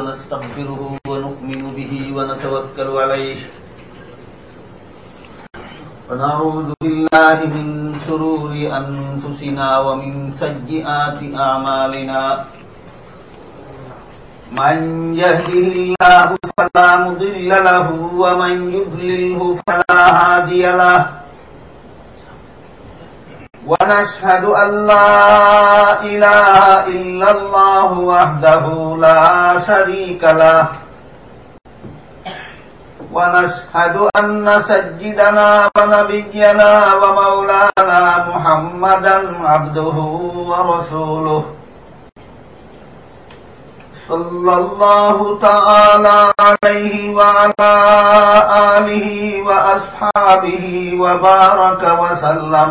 ونستغفره ونؤمن به ونتوكل عليه ونعوذ بالله من شرور أنفسنا ومن سيئات أعمالنا من يهده الله فلا مضل له ومن يضلله فلا هادي له ونشهد أن لا إله إلا الله وحده لا شريك له. ونشهد أن سجدنا ونبينا ومولانا محمدا عبده ورسوله. صلى الله تعالى عليه وعلى آله وأصحابه وبارك وسلم.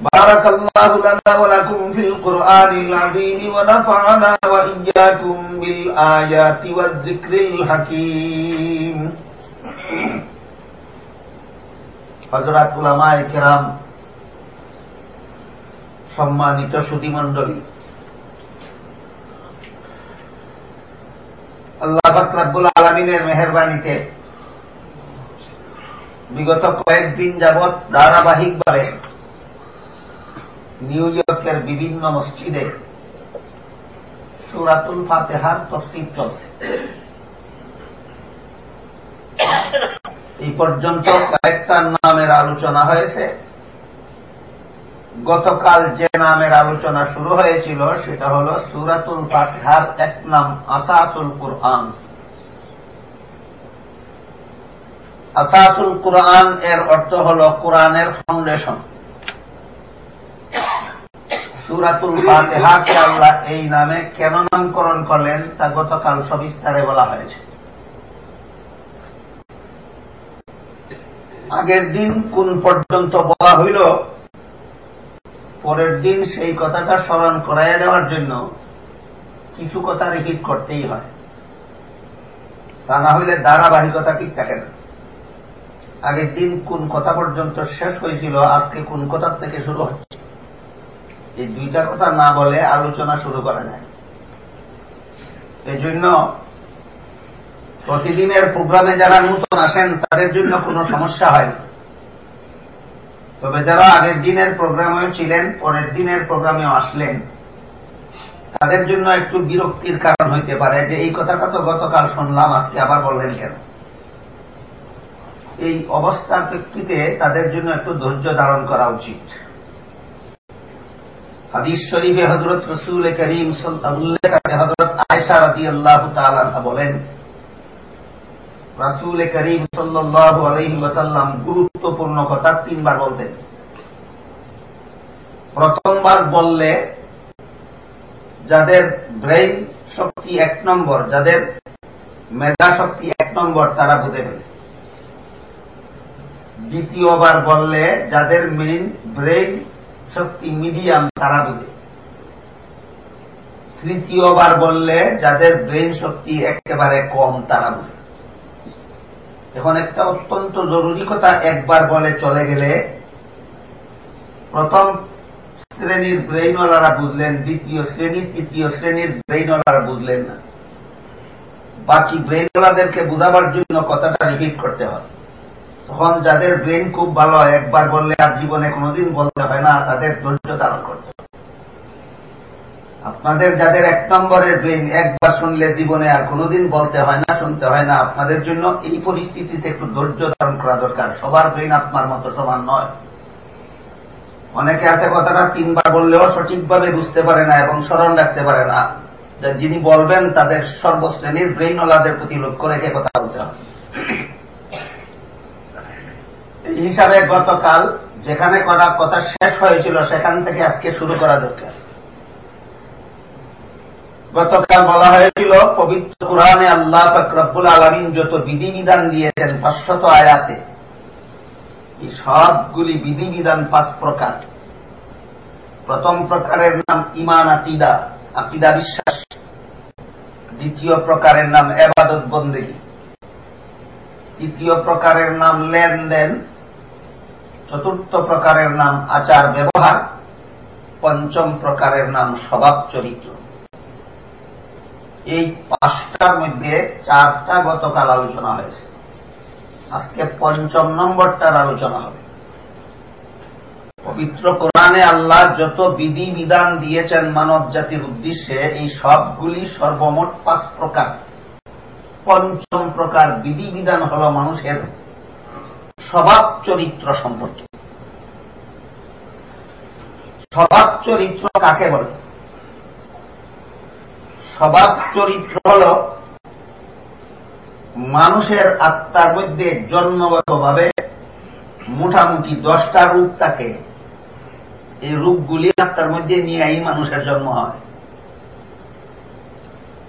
بارك الله لنا ولكم في القرآن العظيم ونفعنا وإياكم بالآيات والذكر الحكيم হজরত উলামায় কেরাম সম্মানিত সুধীমণ্ডলী আল্লাহ বাকরাবুল আলমিনের মেহরবানিতে বিগত কয়েকদিন যাবৎ ধারাবাহিকভাবে নিউ ইয়র্কের বিভিন্ন মসজিদে সুরাতুল ফাতেহার তফসিদ চলছে। এই পর্যন্ত কয়েকটা নামের আলোচনা হয়েছে। গতকাল যে নামের আলোচনা শুরু হয়েছিল, সেটা হল সুরাতুল ফাতেহার এক নাম আসাসুল কুরআন। আসাসুল কুরআন এর অর্থ হল কোরআনের ফাউন্ডেশন সুরাতুল ফাতেহাকে আল্লাহ এই নামে কেন নামকরণ করলেন তা গতকাল সবিস্তারে বলা হয়েছে। আগের দিন কোন পর্যন্ত বলা হইল, পরের দিন সেই কথাটা স্মরণ করাইয়া দেওয়ার জন্য কিছু কথা রিপিট করতেই হয়। তা না হইলে ধারাবাহিকতা ঠিক থাকে না। আগের দিন কোন কথা পর্যন্ত শেষ হয়েছিল, আজকে কোন কথার থেকে শুরু হচ্ছে? এই দুইটা কথা না বলে আলোচনা শুরু করা যায়। এই জন্য প্রতিদিনের প্রোগ্রামে যারা নূতন আসেন, তাদের জন্য কোনো সমস্যা হয় না। তবে যারা আগের দিনের প্রোগ্রামেও ছিলেন, পরের দিনের প্রোগ্রামেও আসলেন, তাদের জন্য একটু বিরক্তির কারণ হইতে পারে যে এই কথাটা তো গতকাল শুনলাম, আজকে আবার বললেন কেন? এই অবস্থার প্রেক্ষিতে তাদের জন্য একটু ধৈর্য ধারণ করা উচিত। হাদিস শরীফে হজরত রসুল করিম হজরত আয়সা রাজি আল্লাহ বলেন, রাসুল করিম সাল্লাহ আলহিম ওসাল্লাম গুরুত্বপূর্ণ কথা তিনবার বলতেন। প্রথমবার বললে যাদের ব্রেইন শক্তি এক নম্বর, যাদের মেধা শক্তি এক নম্বর, তারা বুঝে ফেলে। দ্বিতীয়বার বললে যাদের মেইন ব্রেইন শক্তি মিডিয়াম তারা বুঝে তৃতীয়বার বললে যাদের ব্রেইন শক্তি একেবারে কম তারা বুঝে এখন একটা অত্যন্ত জরুরি কথা, একবার বলে চলে গেলে প্রথম শ্রেণির ব্রেইনওয়ালারা বুঝলেন, দ্বিতীয় শ্রেণি, তৃতীয় শ্রেণির ব্রেইনওয়ালারা বুঝলেন না। বাকি ব্রেইনওয়ালাদেরকে বুঝাবার জন্য কথাটা রিপিট করতে হয়। তখন যাদের ব্রেইন খুব ভালো হয় একবার বললে আর জীবনে কোনোদিন বলতে হয় না, তাদের ধৈর্য ধারণ করতে আপনাদের যাদের এক নম্বরের ব্রেইন একবার শুনলে জীবনে আর কোনোদিন বলতে হয় না, শুনতে হয় না, আপনাদের জন্য এই পরিস্থিতিতে একটু ধৈর্য ধারণ করা দরকার। সবার ব্রেইন আপনার মতো সমান নয়। অনেকে আছে কথাটা তিনবার বললেও সঠিকভাবে বুঝতে পারে না এবং স্মরণ রাখতে পারে না। যিনি বলবেন, তাদের সর্বশ্রেণীর ব্রেইনওয়ালাদের প্রতি লক্ষ্য রেখে কথা বলতে হবে। হিসাবে গতকাল যেখানে করা কথা শেষ হয়েছিল, সেখান থেকে আজকে শুরু করা দরকার। গতকাল বলা হয়েছিল, পবিত্র কোরআনে আল্লাহ রব্বুল আলমিন যত বিধিবিধান দিয়েছেন পাঁচশত আয়াতে, এই সবগুলি বিধিবিধান পাঁচ প্রকার। প্রথম প্রকারের নাম ইমান আকিদা আকিদা বিশ্বাস। দ্বিতীয় প্রকারের নাম এবাদত বন্দেগী। তৃতীয় প্রকারের নাম লেনদেন। চতুর্থ প্রকারের নাম আচার ব্যবহার, পঞ্চম প্রকারের নাম স্বভাব চরিত্র। এই পাঁচটার মধ্যে চারটা গতকাল আলোচনা হয়েছে। আজকে পঞ্চম নম্বরটার আলোচনা হবে। পবিত্র কোরআনে আল্লাহ যত বিধি বিধান দিয়েছেন মানব জাতির উদ্দেশ্যে, এই সবগুলি সর্বমোট পাঁচ প্রকার। পঞ্চম প্রকার বিধি বিধান হল মানুষের স্বভাব চরিত্র সম্পর্কে। স্বভাব চরিত্র কাকে বলে? স্বভাব চরিত্র হল মানুষের আত্মার মধ্যে জন্মগতভাবে মোটামুটি দশটা রূপ থাকে। এই রূপগুলি আত্মার মধ্যে নিয়েই মানুষের জন্ম হয়।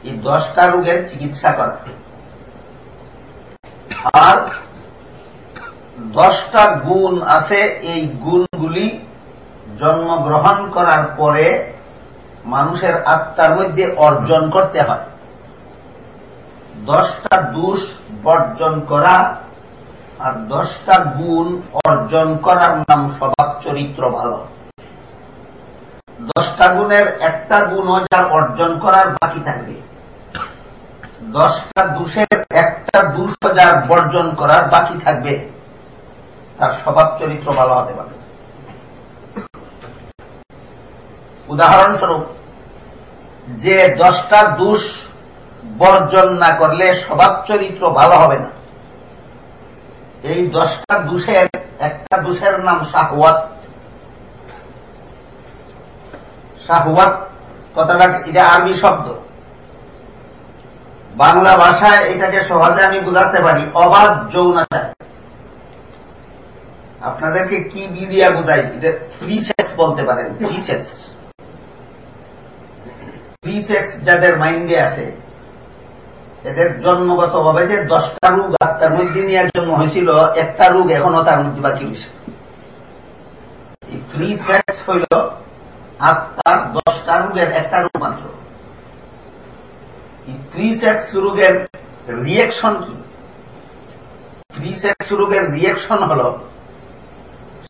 এই দশটা রোগের চিকিৎসা করা। আর দশটা গুণ আছে, এই গুণগুলি জন্মগ্রহণ করার পরে মানুষের আত্মার মধ্যে অর্জন করতে হয়। দশটা দোষ বর্জন করা আর দশটা গুণ অর্জন করার নাম স্বভাব চরিত্র ভালো। দশটা গুণের একটা গুণ যার অর্জন করার বাকি থাকবে। দশটা দোষের একটা দুষ যার বর্জন করার বাকি থাকবে। তার স্বভাব চরিত্র ভালো হতে পারে। উদাহরণস্বরূপ, যে দশটা দোষ বর্জন না করলে স্বভাব চরিত্র ভালো হবে না। এই দশটা দোষের, একটা দোষের নাম শাহওয়াত। শাহওয়াত কথাটা এটা আরবি শব্দ। বাংলা ভাষায় এটাকে সহজে আমি বুঝাতে পারি, অবাধ যৌনাচার আপনাদেরকে কি বিদিয়া বুঝাই এটা ফ্রি সেক্স বলতে পারেন ফ্রি সেক্স ফ্রি সেক্স যাদের মাইন্ডে আছে, এদের জন্মগত ভাবে যে দশটা রোগ আত্মার মধ্যে নিয়ে জন্ম হয়েছিল একটা রোগ এখনও তার মধ্যে বাকি রয়েছে। এই ফ্রি সেক্স হইল আত্মার দশটা রোগের একটা রোগ মাত্র। এই ফ্রি সেক্স রোগের রিয়েকশন কি? ফ্রি সেক্স রোগের রিয়েকশন হল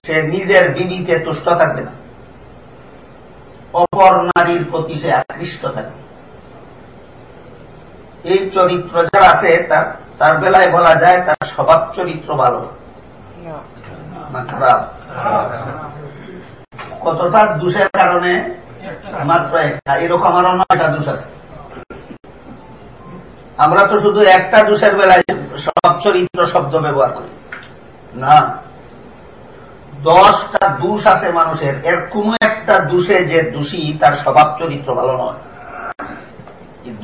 সে নিজের বিবিতে তুষ্ট থাকবে না। অপর নারীর প্রতি সে আকৃষ্ট থাকবে। এই চরিত্র যার আছে তার তার বেলায় বলা যায় তার স্বভাব চরিত্র ভালো। না খারাপ। কতটা দোষের কারণে? মাত্র একটা। এরকম আরও নয়টা দোষ আছে। আমরা তো শুধু একটা দোষের বেলায় স্বভাব চরিত্র শব্দ ব্যবহার করি। না। দশটা দোষ আছে মানুষের। এর কোন একটা দোষে যে দোষী তার স্বভাব চরিত্র ভালো নয়।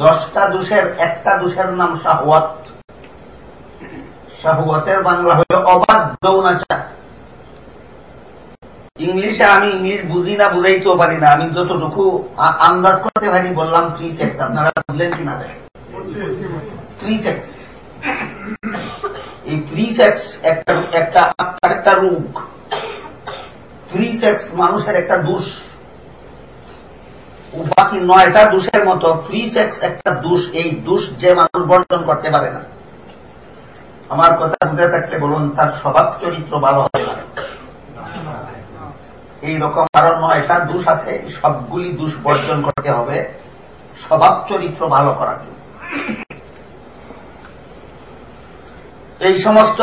দশটা দোষের একটা দোষের নাম শাহওয়াত শাহওয়াতের বাংলা হল অবাধ যৌনাচার। ইংলিশে আমি ইংলিশ বুঝি না বুঝাইতেও পারি না। আমি যতটুকু আন্দাজ করতে পারি বললাম ফ্রি সেক্স আপনারা বুঝলেন কিনা? ফ্রি সেক্স এই ফ্রি সেক্স একটা একটা রোগ। ফ্রি সেক্স মানুষের একটা দোষ। বাকি নয়টা দোষের মতো ফ্রি সেক্স একটা দোষ, এই দোষ যে মানুষ বর্জন করতে পারে না। আমার কথা বুঝে থাকলে বলুন, তার স্বভাব চরিত্র ভালো হবে না। এইরকম আরও নয়টা দোষ আছে, সবগুলি দোষ বর্জন করতে হবে, স্বভাব চরিত্র ভালো করার জন্য। এই সমস্ত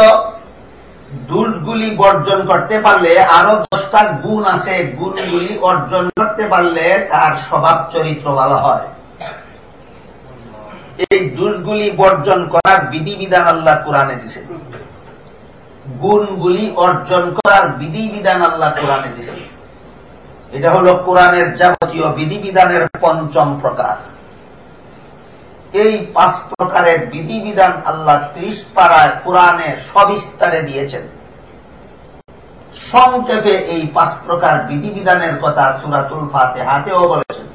দোষগুলি বর্জন করতে পারলে, আরও দশটা গুণ আছে, গুণগুলি অর্জন করতে পারলে তার স্বভাব চরিত্র ভালো হয়। এই দোষগুলি বর্জন করার বিধিবিধান আল্লাহ কোরআনে দিছে গুণগুলি অর্জন করার বিধিবিধান আল্লাহ কোরআনে দিছে এটা হল কোরআনের যাবতীয় বিধিবিধানের পঞ্চম প্রকার। এই পাঁচ প্রকারের বিধিবিধান আল্লাহ ত্রিশ পাড়ায় কোরআনে সবিস্তারে দিয়েছেন। সংক্ষেপে এই পাঁচ প্রকার বিধিবিধানের কথা সুরাতুল ফাতে হাতেও বলেছেন।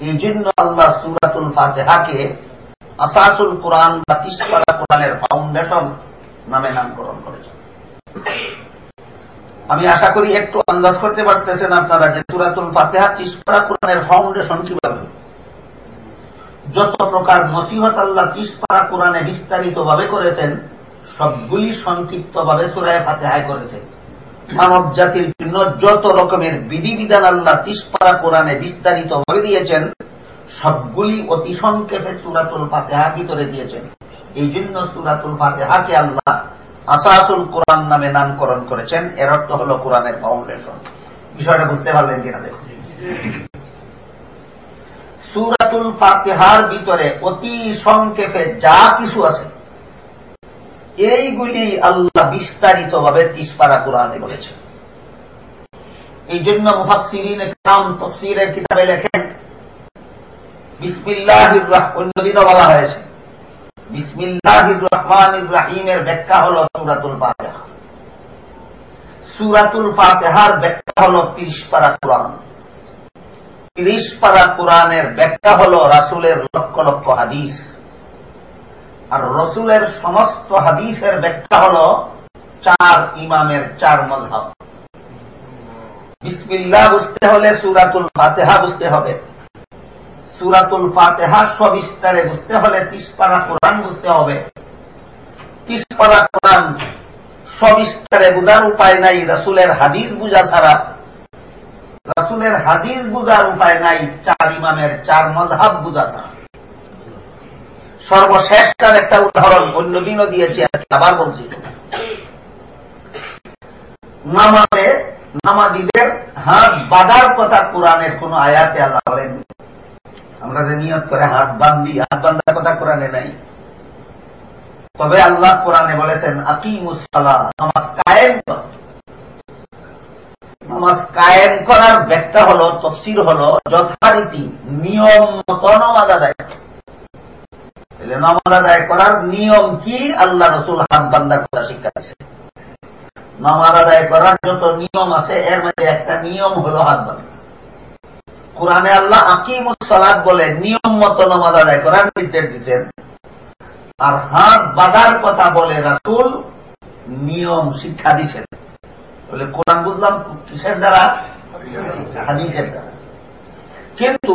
এই জন্য আল্লাহ সুরাতুল ফাতে হাকে আসাসুল কোরআন বা ত্রিশ পাড়া কোরআনের ফাউন্ডেশন নামে নামকরণ করেছেন। আমি আশা করি একটু আন্দাজ করতে পারতেছেন আপনারা যে সুরাতুল ফাতেহা তিসপাড়া কোরআনের ফাউন্ডেশন কীভাবে। যত প্রকার নসিহত আল্লাহ তিসপাড়া কোরআনে বিস্তারিত ভাবে করেছেন, সবগুলি সংক্ষিপ্ত ভাবে সুরায় ফাতেহায় করেছেন। মানব জাতির জন্য যত রকমের বিধিবিধান আল্লাহ তিসপাড়া কোরআনে বিস্তারিত ভাবে দিয়েছেন, সবগুলি অতি সংক্ষেপে সুরাতুল ফাতেহা ভিতরে দিয়েছেন। এই জন্য সুরাতুল ফাতেহাকে আল্লাহ আসাসুল কোরআন নামে নামকরণ করেছেন। এর অর্থ হল কোরআনের ফাউন্ডেশন বিষয়টা বুঝতে পারলেন কিনা দেখুন। সুরাতুল ফাতেহার ভিতরে অতি সংক্ষেপে যা কিছু আছে, এইগুলি আল্লাহ বিস্তারিত ভাবে তিসপাড়া কোরআনে বলেছেন। এই জন্য মুহাসিরিন কাম তফসিরের কিতাবে লেখেন বিসমিল্লাহ অন্যদিনও বলা হয়েছে বিসমিল্লাহ রহমান রাহিমের ব্যাখ্যা হল সুরাতুল ফাতেহা। সুরাতুল ফাতেহার ব্যাখ্যা হল পারা কোরআন। তিরিশ পারা কোরআনের ব্যাখ্যা হল রাসুলের লক্ষ লক্ষ হাদিস। আর রসুলের সমস্ত হাদিসের ব্যাখ্যা হল চার ইমামের চার মধাব বিসমিল্লাহ বুঝতে হলে সুরাতুল ফাতেহা বুঝতে হবে। সুরাতুল ফাতেহা সবিস্তারে বুঝতে হলে তিসপাড়া কোরআন বুঝতে হবে। তিসপাড়া কোরআন সবিস্তারে বুঝার উপায় নাই রাসুলের হাদিস বুঝা ছাড়া। রাসুলের হাদিস বুঝার উপায় নাই, চার ইমামের চার মজহাব বুঝা ছাড়া। সর্বশেষ তার একটা উদাহরণ, অন্যদিনও দিয়েছি আবার বলছি। নামাজে নামাজিদের হাত বাঁধার কথা কোরআনের কোন আয়াতে আল্লাহ বলেন আমরা যে নিয়ত করে হাত বান্ধি হাত বান্ধার কথা কোরআনে নাই। তবে আল্লাহ কোরআনে বলেছেন আকিমুসালা নামাজ কায়েম নামাজ কায়েম করার ব্যাখ্যা হল, তফসির হল, যথারীতি নিয়ম মতো নামাজ আদায় নামাজ আদায় করার নিয়ম কি? আল্লাহ রসুল হাত বান্ধার কথা শিক্ষা দিচ্ছে নামাজ আদায় করার যত নিয়ম আছে, এর মধ্যে একটা নিয়ম হল হাত বান্ধা কোরআনে আল্লাহ আকিম আকিমুসালাদ বলে, নিয়ম মতো নামাজ আদায় করার নির্দেশ দিচ্ছেন আর হাত বাঁধার কথা বলে রাসুল নিয়ম শিক্ষা দিচ্ছেন বলে কোরআন বুঝলাম কিসের দ্বারা? হাদিসের দ্বারা। কিন্তু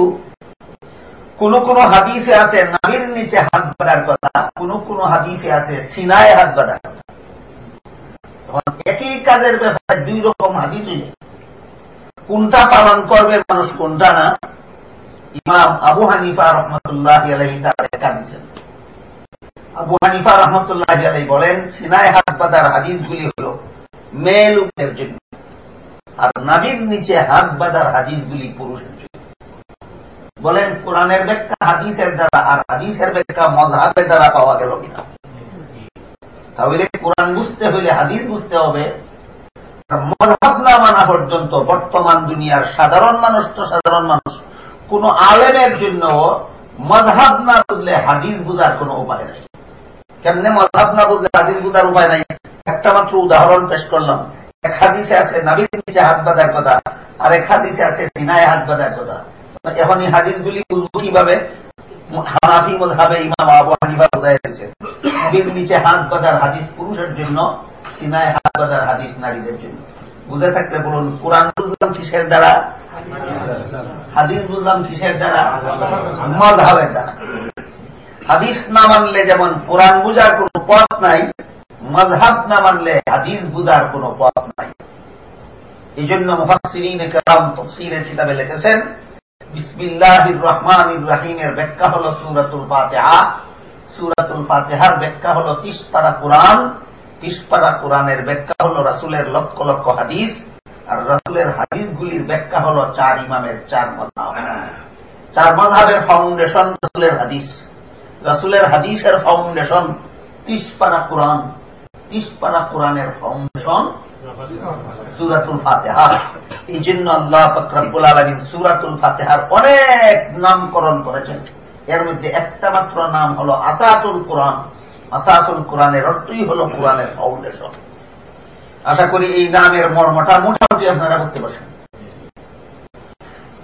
কোন কোন হাদিসে আছে, নাবির নিচে হাত বাঁধার কথা, কোন কোন হাদিসে আছে, সিনায় হাত বাঁধার কথা। একই কাজের ব্যাপারে দুই রকম হাদিস কোনটা পালন করবে মানুষ, কোনটা না? ইমাম আবু হানিফা রহমতুল্লাহ আলহী তার একা দিচ্ছেন আবু হানিফা রহমতুল্লাহ আলহী বলেন, সিনায় হাত বাঁধার হাদিসগুলি হল মেয়ে লোকের জন্য। আর নাবির নিচে হাত বাঁধার হাদিসগুলি পুরুষের জন্য। বলেন, কোরআনের ব্যাখ্যা হাদিসের দ্বারা, আর হাদিসের ব্যাখ্যা মজহাবের দ্বারা পাওয়া গেল কিনা? তাহলে কোরআন বুঝতে হইলে হাদিস বুঝতে হবে। মজহাব না মানা পর্যন্ত বর্তমান দুনিয়ার সাধারণ মানুষ তো সাধারণ মানুষ। কোন আলেমের জন্য মজহাব না বুঝলে হাদিস বুঝার কোন উপায় নাই। কেমনে মজহাব না বুঝলে হাদিস বুঝার উপায় নাই? একটা মাত্র উদাহরণ পেশ করলাম। এক হাদিসে আছে, নাবির নিচে হাত বাঁধার কথা। আর এক হাদিসে আছে, সিনায় হাত বাঁধার কথা। এখন এই হাদিসগুলি বুঝব কীভাবে? হানাফি মজহাবে ইমাম আবু হানিফা বোঝাই দিয়েছে। নবীর নিচে হাত বাঁধার হাদিস পুরুষের জন্য, সিনায় হাত বাঁধার হাদিস নারীদের জন্য। বুঝে থাকলে বলুন, কোরআন বুঝলাম কিসের দ্বারা? হাদিস বুঝলাম কিসের দ্বারা? মজহাবের দ্বারা। হাদিস না মানলে যেমন কোরআন বুঝার কোন পথ নাই মজহাব না মানলে হাদিস বুঝার কোন পথ নাই। এই জন্য মুহাসিরিন কিতাবে লিখেছেন বিসমিল্লাহ রহমান রাহিমের ব্যাখ্যা হল সুরাতুল ফাতেহা। সুরাতুল ফাতেহার ব্যাখ্যা হল তিসপাড়া কোরআন। তিসপাড়া কোরআনের ব্যাখ্যা হল রাসুলের লক্ষ লক্ষ হাদিস। আর রাসুলের হাদিসগুলির ব্যাখ্যা হল চার ইমামের চার মধাব চার মধাবের ফাউন্ডেশন রাসুলের হাদিস। রাসুলের হাদিসের ফাউন্ডেশন তিসপাড়া কোরআন। তিসপাড়া কোরআনের ফাউন্ডেশন সুরাতুল ফাতেহা। এই জন্য আল্লাহ ফকরাবুল আলমিন সুরাতুল ফাতেহার অনেক নামকরণ করেছেন। এর মধ্যে একটা মাত্র নাম হল আসাতুল কোরআন। আসাতুল কোরআনের অর্থই হল কোরআনের ফাউন্ডেশন আশা করি এই নামের মর্মটা মোটামুটি আপনারা বুঝতে পারছেন।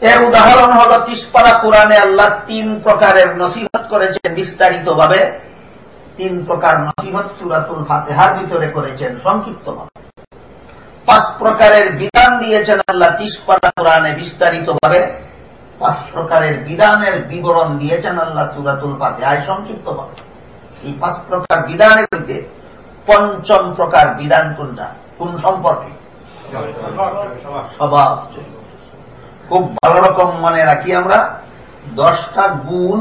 এর উদাহরণ হল তিসপাড়া কোরআনে আল্লাহ তিন প্রকারের নসিহত করেছেন বিস্তারিত ভাবে তিন প্রকার নসিহত সুরাতুল ফাতেহার ভিতরে করেছেন সংক্ষিপ্ত পাঁচ প্রকারের বিধান দিয়েছেন আল্লাহ তিসপাড়া কোরআনে বিস্তারিত ভাবে পাঁচ প্রকারের বিধানের বিবরণ দিয়েছেন আল্লাহ সুরাতুল পাতে আয় সংক্ষিপ্ত ভাবে এই পাঁচ প্রকার বিধানের মধ্যে পঞ্চম প্রকার বিধান কোনটা? কোন সম্পর্কে? স্বভাব খুব ভালো রকম মনে রাখি আমরা। দশটা গুণ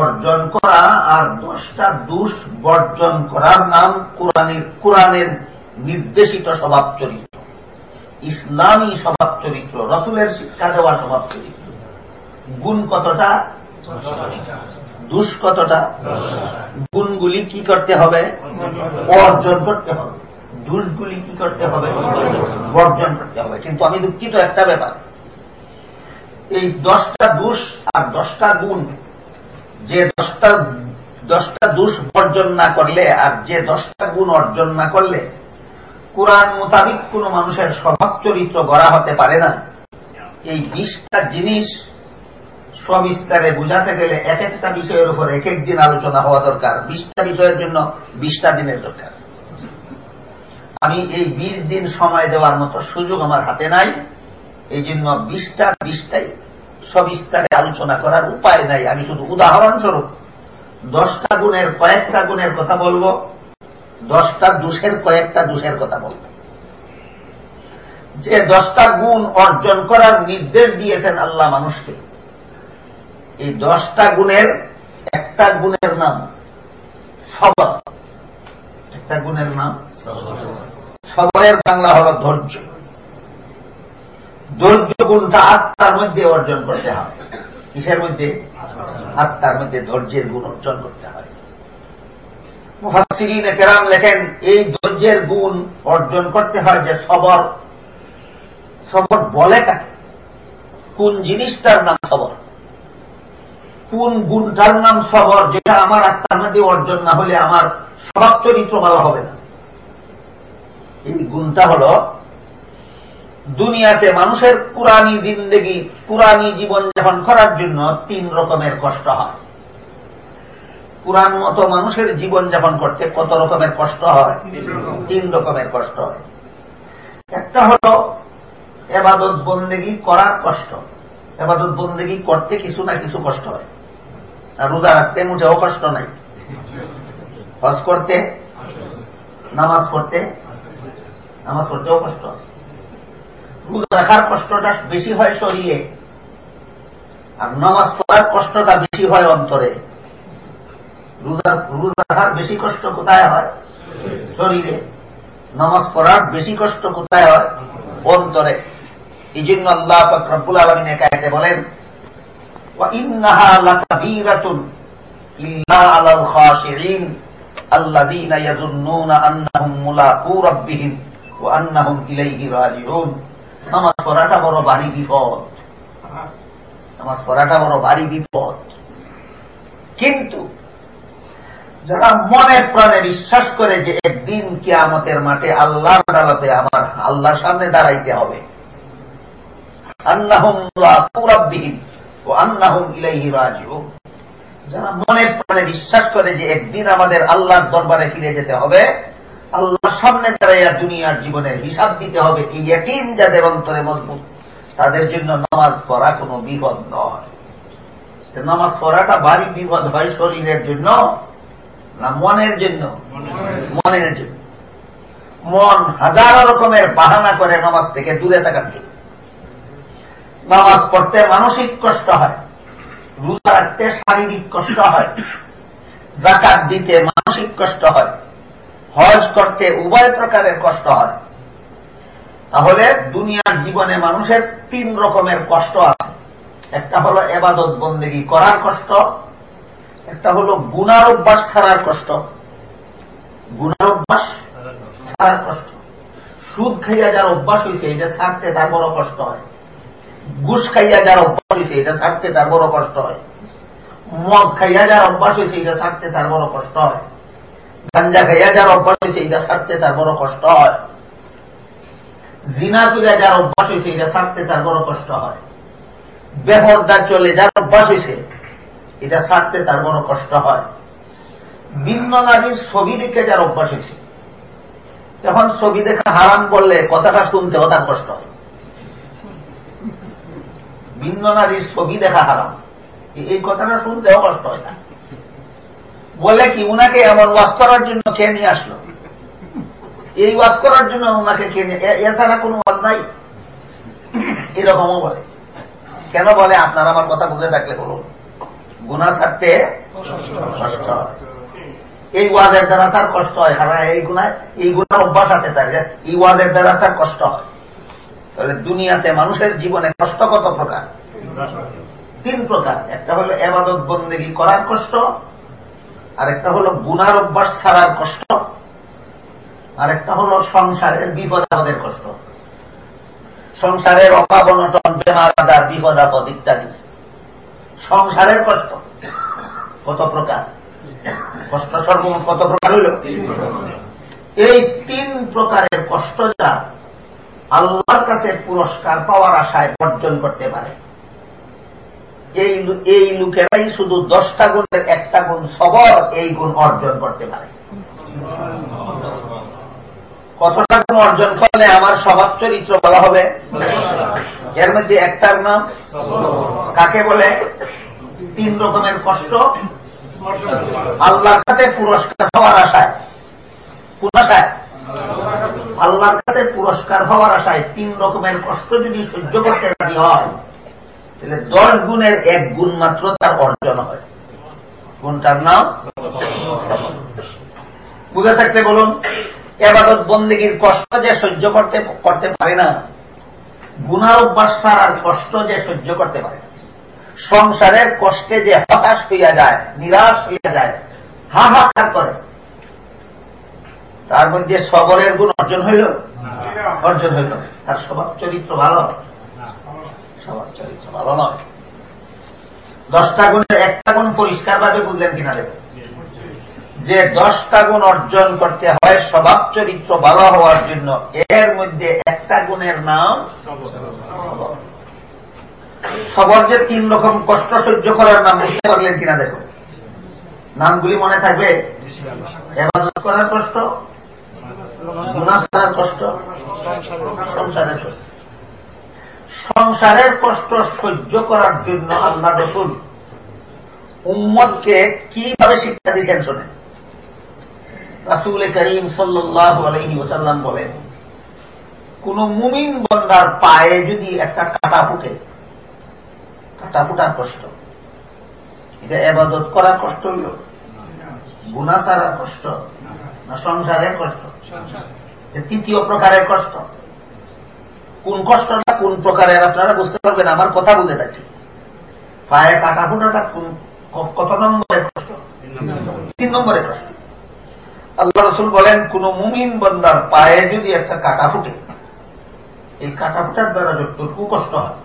অর্জন করা আর দশটা দুষ বর্জন করার নাম কোরআনের কোরআনের নির্দেশিত স্বভাব চরিত্র। ইসলামী স্বভাব চরিত্র, রসুলের শিক্ষা দেওয়া স্বভাব চরিত্র। গুণ কতটা? দুষ কতটা? গুণগুলি কি করতে হবে? অর্জন করতে হবে। দুষগুলি কি করতে হবে? বর্জন করতে হবে। কিন্তু আমি দুঃখিত একটা ব্যাপার। এই দশটা দুষ আর দশটা গুণ যে দশটা দশটা দুষ বর্জন না করলে আর যে দশটা গুণ অর্জন না করলে কোরআন মোতাবিক কোন মানুষের স্বভাব চরিত্র গড়া হতে পারে না। এই বিশটা জিনিস সবিস্তারে বুঝাতে গেলে এক একটা বিষয়ের উপর এক এক দিন আলোচনা হওয়া দরকার। বিশটা বিষয়ের জন্য বিশটা দিনের দরকার। আমি এই বিশ দিন সময় দেওয়ার মতো সুযোগ আমার হাতে নাই। এই জন্য বিশটা, বিশটাই সবিস্তারে আলোচনা করার উপায় নাই। আমি শুধু উদাহরণস্বরূপ, দশটা গুণের কয়েকটা গুণের কথা বলব, দশটা দোষের কয়েকটা দোষের কথা বলব। যে দশটা গুণ অর্জন করার নির্দেশ দিয়েছেন আল্লাহ মানুষকে, এই দশটা গুণের একটা গুণের নাম সবর। একটা গুণের নাম সবরের বাংলা হল ধৈর্য। ধৈর্য গুণটা আত্মার মধ্যে অর্জন করতে হবে। কিসের মধ্যে? আত্মার মধ্যে ধৈর্যের গুণ অর্জন করতে হয়। মুহাসিরিন কেরাম লেখেন, এই ধৈর্যের গুণ অর্জন করতে হয় যে সবর। সবর বলে কাকে? কোন জিনিসটার নাম সবর? কোন গুণটার নাম সবর যেটা আমার আত্মার মধ্যে অর্জন না হলে আমার স্বভাব চরিত্র ভালো হবে না? এই গুণটা হল দুনিয়াতে মানুষের পুরানি জিন্দগি, পুরানি জীবন যাপন করার জন্য তিন রকমের কষ্ট হয়। পুরান মতো মানুষের জীবন যাপন করতে কত রকমের কষ্ট হয়? তিন রকমের কষ্ট হয়। একটা হল এবাদত বন্দেগি করার কষ্ট। এবাদত বন্দেগি করতে কিছু না কিছু কষ্ট হয়। আর রোজা রাখতে মুঠেও কষ্ট নাই। হজ করতে, নামাজ পড়তে, নামাজ পড়তেও কষ্ট আছে রোজা রাখার কষ্টটা বেশি হয় শরীরে, আর নামাজ পড়ার কষ্টটা বেশি হয় অন্তরে। রোজার রাখার বেশি কষ্ট কোথায় হয়? শরীরে। নামাজ পড়ার বেশি কষ্ট কোথায় হয়? অন্তরে। এই জন্য আল্লাহ রব্বুল আলমিন একাতে বলেন আল্লাহ নামাজ পড়াটা বড় বাড়ি বিপদ। নামাজ পড়াটা বড় বাড়ি বিপদ। কিন্তু যারা মনে প্রাণে বিশ্বাস করে যে একদিন কি আমাদের মাঠে আল্লাহ আদালতে আমার আল্লাহর সামনে দাঁড়াইতে হবে। আন্নাহুম ও আন্নাহুম ইলাইহি রাজ যারা মনে প্রাণে বিশ্বাস করে যে একদিন আমাদের আল্লাহর দরবারে ফিরে যেতে হবে আল্লাহর সামনে দাঁড়াইয়া দুনিয়ার জীবনের হিসাব দিতে হবে, এই একদিন যাদের অন্তরে মজবুত, তাদের জন্য নামাজ পড়া কোনো বিপদ নয়। নামাজ পড়াটা ভারী বিপদ হয় শরীরের জন্য না মনের জন্য? মনের জন্য। মন হাজারো রকমের বাহানা করে নামাজ থেকে দূরে থাকার জন্য। নামাজ পড়তে মানসিক কষ্ট হয়, রোজা রাখতে শারীরিক কষ্ট হয়, জাকাত দিতে মানসিক কষ্ট হয় হজ করতে উভয় প্রকারের কষ্ট হয়। তাহলে দুনিয়ার জীবনে মানুষের তিন রকমের কষ্ট আছে। একটা হলো এবাদত বন্দেগি করার কষ্ট, একটা হলো গুনার অভ্যাস ছাড়ার কষ্ট। গুনার অভ্যাস ছাড়ার কষ্ট। সুদ খাইয়া যার অভ্যাস হয়েছে এটা ছাড়তে তার বড় কষ্ট হয়। ঘুষ খাইয়া যার অভ্যাস হয়েছে এটা ছাড়তে তার বড় কষ্ট হয়। মদ খাইয়া যার অভ্যাস হয়েছে এটা ছাড়তে তার বড় কষ্ট হয়। গাঞ্জা খাইয়া যার অভ্যাস হয়েছে এটা ছাড়তে তার বড় কষ্ট হয়। জিনা করিয়া যার অভ্যাস হয়েছে এটা ছাড়তে তার বড় কষ্ট হয়। বেহরদা চলে যার অভ্যাস হয়েছে এটা ছাড়তে তার বড় কষ্ট হয়। ভিন্ন নারীর ছবি দেখে যার অভ্যাস হয়েছে এখন ছবি দেখা হারাম বললে কথাটা শুনতেও তার কষ্ট হয়। ভিন্ন নারীর ছবি দেখা হারাম। এই কথাটা শুনতেও কষ্ট হয় না। বলে কি উনাকে এমন ওয়াজ করার জন্য কে নিয়ে আসলো? এই ওয়াজ করার জন্য উনাকে কে নিয়ে এছাড়া কোন ওয়াজ নাই? এরকমও বলে। কেন বলে? আপনার আমার কথা বুঝে থাকলে বলুন। গুণা ছাড়তে কষ্ট এই ওয়াজের দ্বারা তার কষ্ট হয়। কারণ এই গুণা এই গুণা অভ্যাস আছে তার এই ওয়াজের দ্বারা তার কষ্ট হয়। তাহলে দুনিয়াতে মানুষের জীবনে কষ্ট কত প্রকার? তিন প্রকার। একটা হলো এবাদত বন্দেগি করার কষ্ট আর একটা হলো গুনার অভ্যাস ছাড়ার কষ্ট। আর একটা হলো সংসারের বিপদ আপদের কষ্ট। সংসারের অভাব অনটন বেমার আজার বিপদ আপদ ইত্যাদি। সংসারের কষ্ট কত প্রকার? কষ্ট সর্ব কত প্রকার হইল? এই তিন প্রকারের কষ্ট যা আল্লাহর কাছে পুরস্কার পাওয়ার আশায় অর্জন করতে পারে। এই এই লোকেরাই শুধু দশটা গুণের একটা গুণ সবর, এই গুণ অর্জন করতে পারে। কতটা গুণ অর্জন করলে আমার স্বভাব চরিত্র বলা হবে? এর মধ্যে একটার নাম কাকে বলে? তিন রকমের কষ্ট। আল্লাহর কাছে পুরস্কার হওয়ার আশায়। আশায়? আল্লাহর কাছে পুরস্কার হওয়ার আশায় তিন রকমের কষ্ট যদি সহ্য করতে রাজি হয় তাহলে দশ গুণের এক গুণ মাত্র তার অর্জন হয়। গুণটার নাম বুঝে থাকতে বলুন এবাদত বন্দীগীর কষ্ট যে সহ্য করতে করতে পারে না গুণার অভ্যাস ছাড়ার কষ্ট যে সহ্য করতে পারে সংসারের কষ্টে যে হতাশ হইয়া যায় নিরাশ হইয়া যায় হাহাকার করে। তার মধ্যে সবরের গুণ অর্জন হইল? অর্জন হইল। তার স্বভাব চরিত্র ভালো? দশটা গুণের একটা গুণ পরিষ্কার ভাবে বুঝলেন কিনা দেখুন। যে দশটা গুণ অর্জন করতে হয়, স্বভাব চরিত্র ভালো হওয়ার জন্য, এর মধ্যে একটা গুণের নাম সবর। যে তিন রকম কষ্ট সহ্য করার নাম বুঝতে পারলেন কিনা দেখুন। নামগুলি মনে থাকবে? করার কষ্ট? কষ্ট? সংসারের কষ্ট? সংসারের কষ্ট সহ্য করার জন্য আল্লাহ রসুল উম্মদকে কীভাবে শিক্ষা দিয়েছেন শোনেন? রাসুল করিম ওসাল্লাম বলেন কোন মুমিন বন্দার পায়ে যদি একটা কাটা ফুটে কাটা ফুটার কষ্ট এটা এবাদত করার কষ্ট হইল? গুণা কষ্ট না সংসারের কষ্ট? তৃতীয় প্রকারের কষ্ট। কোন কষ্টটা কোন প্রকারের আপনারা বুঝতে পারবেন আমার কথা বলতে থাকি। পায়ে কাটা ফুটাটা কত নম্বরের কষ্ট। তিন নম্বরের কষ্ট। আল্লাহ রসুল বলেন কোন মুমিন বন্দার পায়ে যদি একটা কাটা ফুটে এই কাটা ফুটার দ্বারা যতটুকু কষ্ট হয়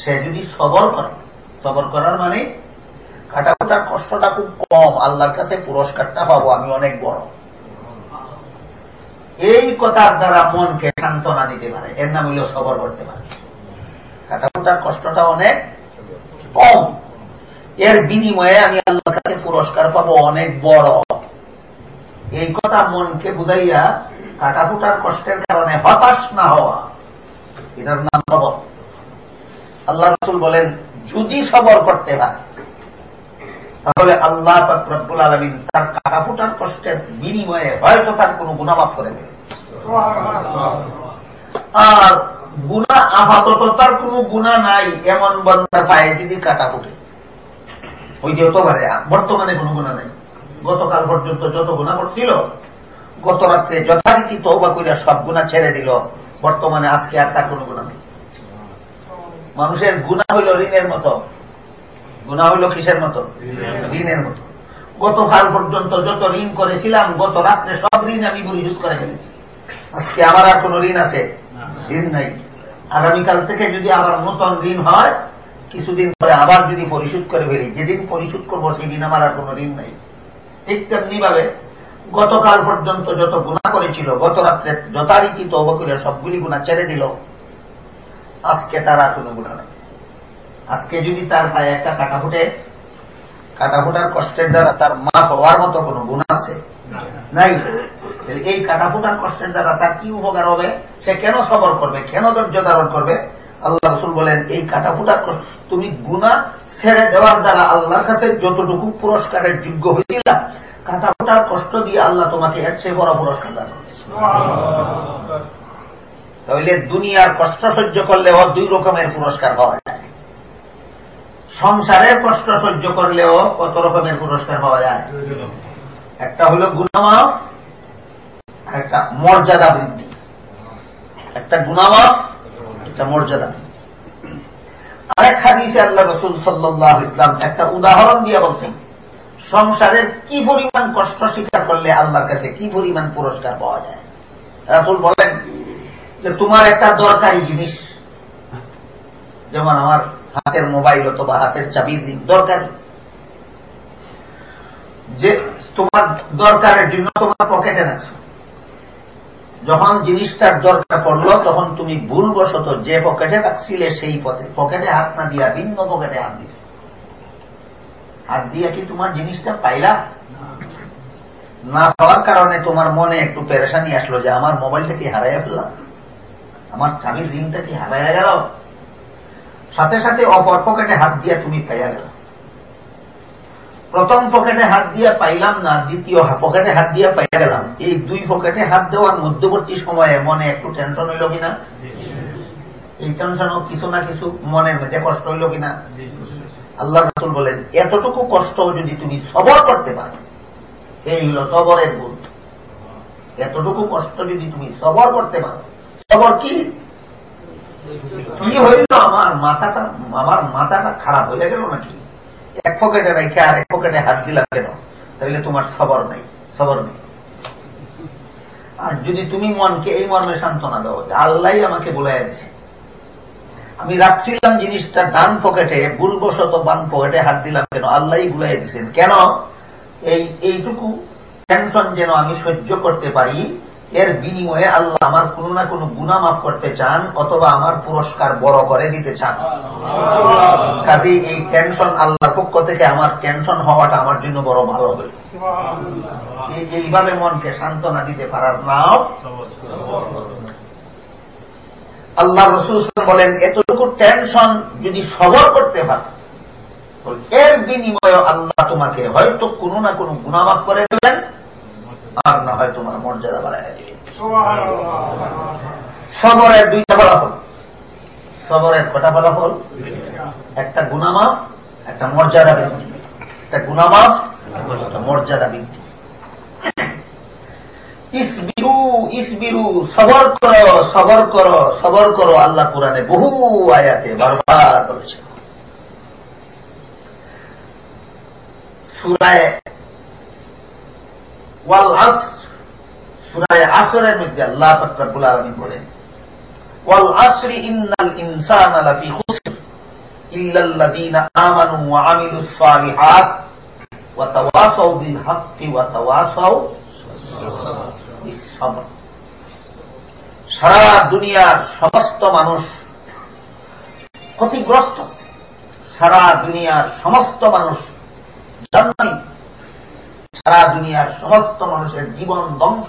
সে যদি সবর করে সবর করার মানে কাটা ফুটার কষ্টটা খুব কম। আল্লাহর কাছে পুরস্কারটা পাবো আমি অনেক বড়। এই কথার দ্বারা মনকে সান্ত্বনা দিতে পারে। এর নাম হইল সবর করতে পারে। কাটা ফুটার কষ্টটা অনেক কম। এর বিনিময়ে আমি আল্লাহর কাছে পুরস্কার পাবো অনেক বড়। এই কথা মনকে বুঝাইয়া কাটা ফুটার কষ্টের কারণে হতাশ না হওয়া, এটার নাম সবর। আল্লাহ রসুল বলেন, যদি সবর করতে পারে তাহলে আল্লাহ রব্বুল আলমিন তার কাটা ফুটার কষ্টের বিনিময়ে হয়তো তার কোন গুণামাপ করে দেবে আর গুণা আপাতত তার কোন গুণা নাই, এমন বন্ধার পায়ে যদি কাটা ফুটে। ওই যে পারে, বর্তমানে কোন গুণা নাই। গতকাল পর্যন্ত যত গুণা করছিল, গত রাত্রে যথারীতি তৌবা করিয়া সব গুণা ছেড়ে দিল। বর্তমানে আজকে আর তার কোন গুণা নেই। মানুষের গুণা হইল ঋণের মতো। গুণা হইল কিসের মতো? ঋণের মতো। গতকাল পর্যন্ত যত ঋণ করেছিলাম, গত রাত্রে সব ঋণ আমি পরিশোধ করে ফেলেছি। আজকে আমার আর কোন ঋণ আছে? ঋণ নাই। আগামীকাল থেকে যদি আবার নতুন ঋণ হয়, কিছুদিন পরে আবার যদি পরিশোধ করে ফেলি, যেদিন পরিশোধ করব, সেদিন আমার আর কোন ঋণ নাই। ঠিক তেমনি ভাবে গতকাল পর্যন্ত যত গুণা করেছিল, গত রাত্রে যথারীতি তব করে সবগুলি গুণা ছেড়ে দিল। আজকে তার আর কোন গুণা নেই। আজকে যদি তার ভাই একটা কাটা ফুটে কাটা ফুটার কষ্টের দ্বারা তার মা হওয়ার মতো কোন গুণা আছে? নাই। এই কাটাফুটার কষ্টের দ্বারা তার কি উপকার হবে? সে কেন সবর করবে? কেন ধৈর্য ধারণ করবে? আল্লাহ রসুল বলেন এই কাটাফুটার কষ্ট তুমি গুণা ছেড়ে দেওয়ার দ্বারা আল্লাহর কাছে যতটুকু পুরস্কারের যোগ্য হয়েছিলাম কাটাফুটার কষ্ট দিয়ে আল্লাহ তোমাকে এর চেয়ে বড় পুরস্কার দান তাহলে দুনিয়ার কষ্ট সহ্য করলেও দুই রকমের পুরস্কার যায় সংসারের কষ্ট সহ্য করলেও কত রকমের পুরস্কার পাওয়া যায়? একটা হলো গুণামাফ, আর একটা মর্যাদা বৃদ্ধি। একটা গুণামাফ, একটা মর্যাদা আরেক হাদিসে আল্লাহ রসুল সাল্লাহ ইসলাম একটা উদাহরণ দিয়ে বলছেন সংসারের কি পরিমাণ কষ্ট স্বীকার করলে আল্লাহর কাছে কি পরিমাণ পুরস্কার পাওয়া যায়? রাসুল বলেন যে, তোমার একটা দরকারি জিনিস, যেমন আমার হাতের মোবাইল অথবা হাতের চাবির রিং দরকারি। যে তোমার দরকারের জন্য তোমার পকেটে রাখছো। যখন জিনিসটার দরকার পড়ল, তখন তুমি ভুলবশত যে পকেটে রাখছিলে সেই পথে পকেটে হাত না দিয়া ভিন্ন পকেটে হাত দিলে। হাত দিয়া কি তোমার জিনিসটা পাইলা? না হওয়ার কারণে তোমার মনে একটু পেরেশানি আসলো যে আমার মোবাইলটা কি হারাইয়া ফেললাম? আমার চাবির রিংটা কি হারাইয়া গেল? সাথে সাথে অপর পকেটে হাত দিয়া তুমি পাইয়া গেল। প্রথম পকেটে হাত দিয়া পাইলাম না, দ্বিতীয় পকেটে হাত দিয়া পাইয়া গেলাম। এই দুই পকেটে হাত দেওয়ার মধ্যবর্তী সময়ে মনে একটু টেনশন হইল কিনা? এই টেনশনও কিছু না কিছু মনের মধ্যে কষ্ট হইল কিনা? আল্লাহ রাসুল বলেন, এতটুকু কষ্ট যদি তুমি সবর করতে পারো, এই হল সবরের গুণ। এতটুকু কষ্ট যদি তুমি সবর করতে পারো, সবর কি? কি হইল আমার মাথাটা আমার মাথাটা খারাপ হয়ে গেল নাকি? এক পকেটে রেখে আর এক পকেটে হাত দিলাম কেন? তাহলে তোমার সবর নেই সবর নেই। আর যদি তুমি মনকে এই মর্মে সান্ত্বনা দাও আল্লাহ আমাকে বলে দিচ্ছে আমি রাখছিলাম জিনিসটা ডান পকেটে, ভুলবশত বান পকেটে হাত দিলাম কেন? আল্লাহ বুলাই দিচ্ছেন কেন? এই, এইটুকু টেনশন যেন আমি সহ্য করতে পারি এর বিনিময়ে আল্লাহ আমার কোন না কোনো গুণা মাফ করতে চান অথবা আমার পুরস্কার বড় করে দিতে চান। কাজে এই টেনশন আল্লাহর পক্ষ থেকে আমার টেনশন হওয়াটা আমার জন্য বড় ভালো। হবে এইভাবে মনকে সান্ত্বনা দিতে পারার নাম আল্লাহ রসুল বলেন এতটুকু টেনশন যদি সবর করতে পারে এর বিনিময়ে আল্লাহ তোমাকে হয়তো কোনো না কোনো গুণামাফ করে দেবেন। আর না হয় তোমার মর্যাদা বাড়াই দেবে। সবরের দুইটা ফলাফল। সবরের কটা ফলাফল? একটা গুণামাফ একটা মর্যাদা বৃদ্ধি। একটা একটা মর্যাদা বৃদ্ধি। ইসবিরু ইসবিরু সবর করো সবর করো সবর করো আল্লাহ কোরআনে বহু আয়াতে বারবার বলেছে সুরায় ওয়াল আস সুরায় আসরের মধ্যে আল্লাহ ফাকরাবুল আলমী ওয়াল আসরি ইন্নাল ইনসানা লাফি খুসর ইল্লাল্লাযীনা আমানু ওয়া আমিলুস সালিহাত ওয়া তাওয়াসাউ বিল হাক্কি ওয়া তাওয়াসাউ সারা দুনিয়ার সমস্ত মানুষ ক্ষতিগ্রস্ত। সারা দুনিয়ার সমস্ত মানুষ জান্নাতি। সারা দুনিয়ার সমস্ত মানুষের জীবন ধ্বংস।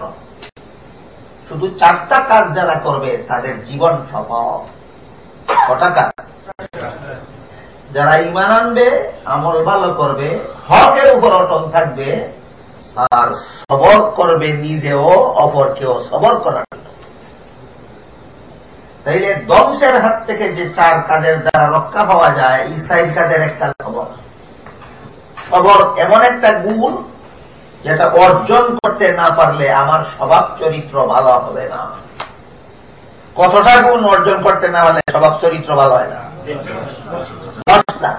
শুধু চারটা কাজ যারা করবে, তাদের জীবন সফল। কটা কাজ? যারা ইমান আনবে, আমল ভালো করবে, হকের উপর অটল থাকবে আর সবর করবে নিজেও, অপরকেও সবর করার তাইলে ধ্বংসের হাত থেকে যে চার কাজের দ্বারা রক্ষা পাওয়া যায়, এই সাইড কাজের একটা সবর। সবর এমন একটা গুণ যেটা অর্জন করতে না পারলে আমার স্বভাব চরিত্র ভালো হবে না। কতটা গুণ অর্জন করতে না পারলে স্বভাব চরিত্র ভালো হয় না? দশটা।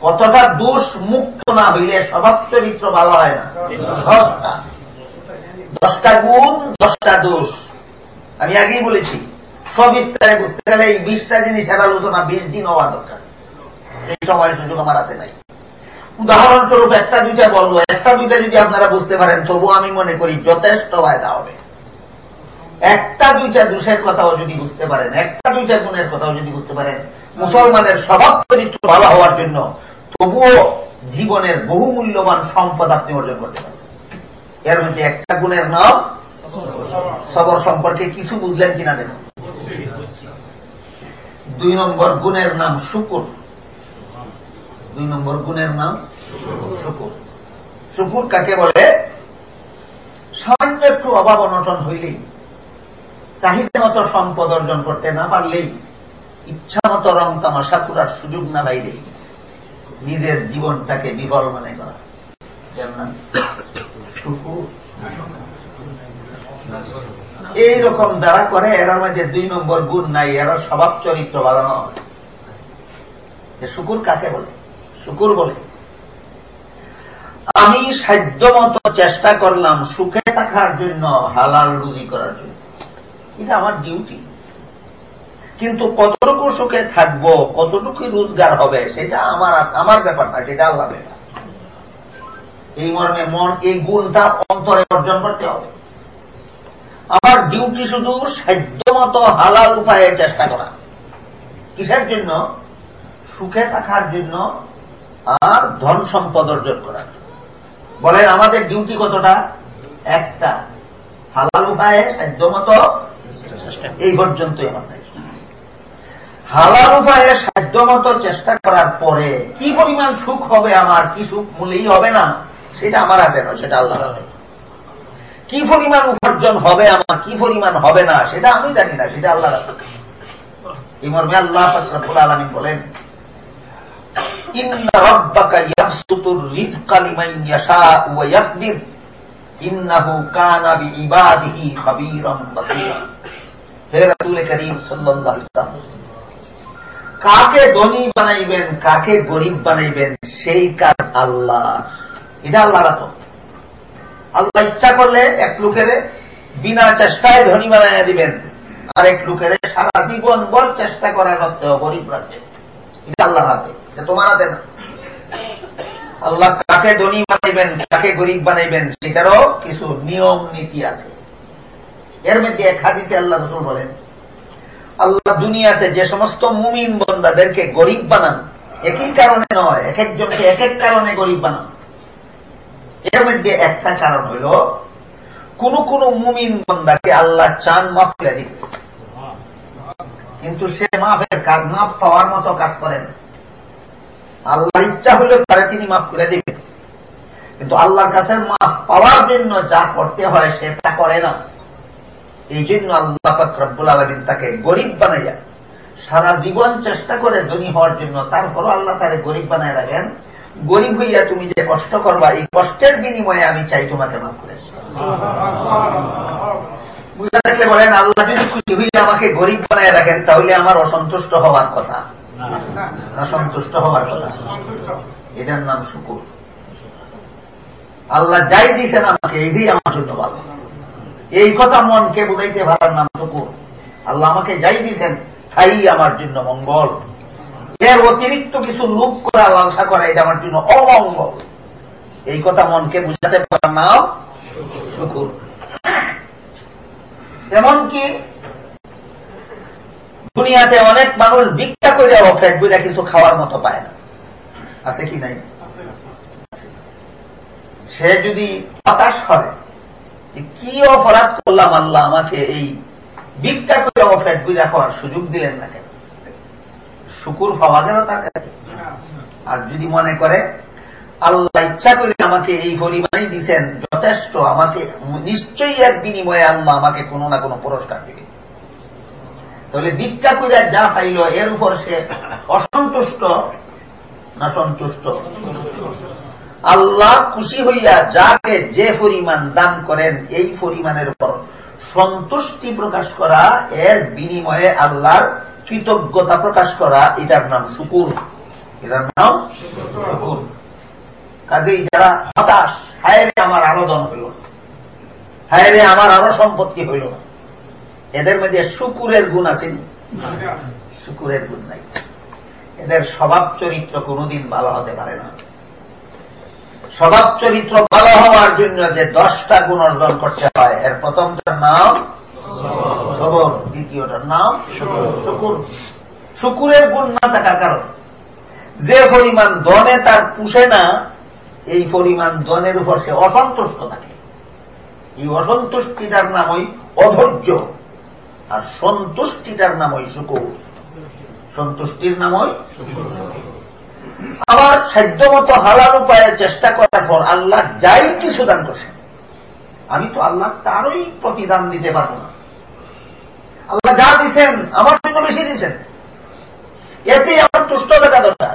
কতটা দোষ মুক্ত না হইলে স্বভাব চরিত্র ভালো হয় না? দশটা। দশটা গুণ, দশটা দোষ। আমি আগেই বলেছি, সবিস্তারে বুঝতে গেলে এই বিশটা জিনিসের আলোচনা বিশ দিন হওয়া দরকার। সেই সময় সুযোগ আমার হাতে নাই। উদাহরণস্বরূপ একটা দুইটা বলব, একটা দুইটা যদি আপনারা বুঝতে পারেন, তবু আমি মনে করি যথেষ্ট ফায়দা হবে। একটা দুইটা দোষের কথাও যদি বুঝতে পারেন, একটা দুইটা গুণের কথাও যদি বুঝতে পারেন, মুসলমানের স্বভাব চরিত্র ভালো হওয়ার জন্য তবুও জীবনের বহু মূল্যবান সম্পদ আপনি অর্জন করতে পারেন এর মধ্যে একটা গুণের নাম সবর সম্পর্কে কিছু বুঝলেন কিনা দেখুন। দুই নম্বর গুণের নাম শুকুর। দুই নম্বর গুণের নাম শুকুর। শুকুর কাকে বলে? সামান্য একটু অভাব অনটন হইলেই, চাহিদা মতো সম্পদ অর্জন করতে না পারলেই, ইচ্ছা মতো রং তামাশা করার সুযোগ না পাইলেই, নিজের জীবনটাকে বিফল মনে করা। শুকুর। এইরকম যারা করে, এরা মধ্যে দুই নম্বর গুণ নাই, এরা স্বভাব চরিত্র নয় শুকুর কাকে বলে? শুকুর বলে। আমি সাধ্য মতো চেষ্টা করলাম সুখে থাকার জন্য, হালাল রুজি করার জন্য। এটা আমার ডিউটি কিন্তু কতটুকু সুখে থাকব, কতটুকু রোজগার হবে, সেটা আমার আমার ব্যাপার না, সেটা আল্লাহ ব্যাপার। এই মর্মে মন, এই গুণটা অন্তরে অর্জন করতে হবে। আমার ডিউটি শুধু সাধ্য মতো হালাল উপায়ে চেষ্টা করা। কিসের জন্য? সুখে থাকার জন্য আর ধন সম্পদ অর্জন করা বলেন, আমাদের ডিউটি কতটা? একটা। হালাল উপায়ে সাধ্য মতো এই পর্যন্তই দায়িত্ব। হালাল উপায়ে সাধ্য মতো চেষ্টা করার পরে কি পরিমাণ সুখ হবে আমার, কি সুখ মূলেই হবে না, সেটা আমার হাতে নয়, সেটা আল্লাহ হাতে। কি পরিমাণ উপার্জন হবে আমার, কি পরিমাণ হবে না, সেটা আমি জানি না, সেটা আল্লাহ এই মর্মে আল্লাহ আলমিন বলেন কাকে ধনী বানাইবেন, কাকে গরিব বানাইবেন, সেই কাজ আল্লাহ। এটা আল্লাহ রাত আল্লাহ ইচ্ছা করলে এক লোকের বিনা চেষ্টায় ধনী বানাইয়া দিবেন, আরেক লোকের সারা জীবন বল চেষ্টা করা সত্ত্বেও গরিব রাখবে এটা আল্লাহ এটা তোমার হাতে না আল্লাহ কাকে ধনী বানাইবেন, কাকে গরিব বানাইবেন, সেটারও কিছু নিয়ম, নীতি আছে। এর মধ্যে এক হাদিসে আল্লাহ রসুল বলেন, আল্লাহ দুনিয়াতে যে সমস্ত মুমিন বন্দাদেরকে গরিব বানান, একই কারণে নয়, এক একজনকে এক এক কারণে গরিব বানান। এর মধ্যে একটা কারণ হইল, কোন কোন মুমিন বন্দাকে আল্লাহ চান মাফ করে দিতে কিন্তু সে মাফের কাজ, মাফ পাওয়ার মতো কাজ করেন। আল্লাহর ইচ্ছা হলে তারে তিনি মাফ করে দিবেন। কিন্তু আল্লাহর কাছে মাফ পাওয়ার জন্য যা করতে হয় সে তা করে না। এই জন্য আল্লাহ রব্বুল আলমিন তাকে গরিব বানাইয়া সারা জীবন চেষ্টা করে ধনী হওয়ার জন্য তারপরও আল্লাহ তারে গরিব বানায় রাখেন। গরিব হইয়া তুমি যে কষ্ট করবা, এই কষ্টের বিনিময়ে আমি চাই তোমাকে মাফ করে বুঝতে থাকলে বলেন, আল্লাহ যদি খুশি হইলে আমাকে গরিব বানায় রাখেন, তাহলে আমার অসন্তুষ্ট হওয়ার কথা। অসন্তুষ্ট হওয়ার কথা। এটার নাম শুকুর। আল্লাহ যাই দিয়েছেন আমাকে এই আমার জন্য ভালো। এই কথা মনকে বুঝাইতে পারার নাম শুকুর। আল্লাহ আমাকে যাই দিয়েছেন তাই আমার জন্য মঙ্গল। এর অতিরিক্ত কিছু লোক করা, লালসা করা, এটা আমার জন্য অমঙ্গল। এই কথা মনকে বুঝাতে পারার নাম শুকুর। এমনকি দুনিয়াতে অনেক মানুষ ভিক্ষা করে অফেট বইটা কিছু খাওয়ার মতো পায় না। আছে কি নাই? সে যদি হতাশ করে কি অপরাধ করলাম আল্লাহ, আমাকে এই ভিক্ষা করে অফেট বইটা খাওয়ার সুযোগ দিলেন না কেন? শুকুর পাওয়া গেল তার কাছে। আর যদি মনে করে, আল্লাহ ইচ্ছা করে আমাকে এই পরিমাণই দিচ্ছেন যথেষ্ট, আমাকে নিশ্চয়ই এক বিনিময়ে আল্লাহ আমাকে কোনো না কোনো পুরস্কার দিবে। তাহলে ভিক্ষা করে যা পাইল এর উপর সে অসন্তুষ্ট না সন্তুষ্ট? আল্লাহ খুশি হইয়া যাকে যে পরিমাণ দান করেন, এই পরিমাণের উপর সন্তুষ্টি প্রকাশ করা, এর বিনিময়ে আল্লাহর কৃতজ্ঞতা প্রকাশ করা, এটার নাম শুকুর। এটার নাম শুকুর। কাজেই যারা হতাশ হায়রে আমার আলোদন হইল। হায়রে আমার আরও সম্পত্তি হইল। এদের মধ্যে শুকুরের গুণ আসেনি শুকুরের গুণ নাই। এদের স্বভাব চরিত্র কোনদিন ভালো হতে পারে না। স্বভাব চরিত্র ভালো হওয়ার জন্য যে দশটা গুণ অর্জন করতে হয়, এর প্রথমটার নাম সবর দ্বিতীয়টার নাম শুকুর। শুকুরের গুণ না থাকার কারণ? যে পরিমাণ দনে তার পুষে না, এই পরিমাণ দনের উপর সে অসন্তুষ্ট থাকে। এই অসন্তুষ্টিটার নামই অধৈর্য। আর সন্তুষ্টিটার নামই শুকুর। সন্তুষ্টির নামই আবার সাধ্যমতো হালাল উপায়ে চেষ্টা করার পর আল্লাহ যাই কিছু দান করছেন, আমি তো আল্লাহ তারই প্রতিদান দিতে পারব না। আল্লাহ যা দিচ্ছেন আমার জন্য বেশি দিচ্ছেন এতে আমার তুষ্ট থাকা দরকার।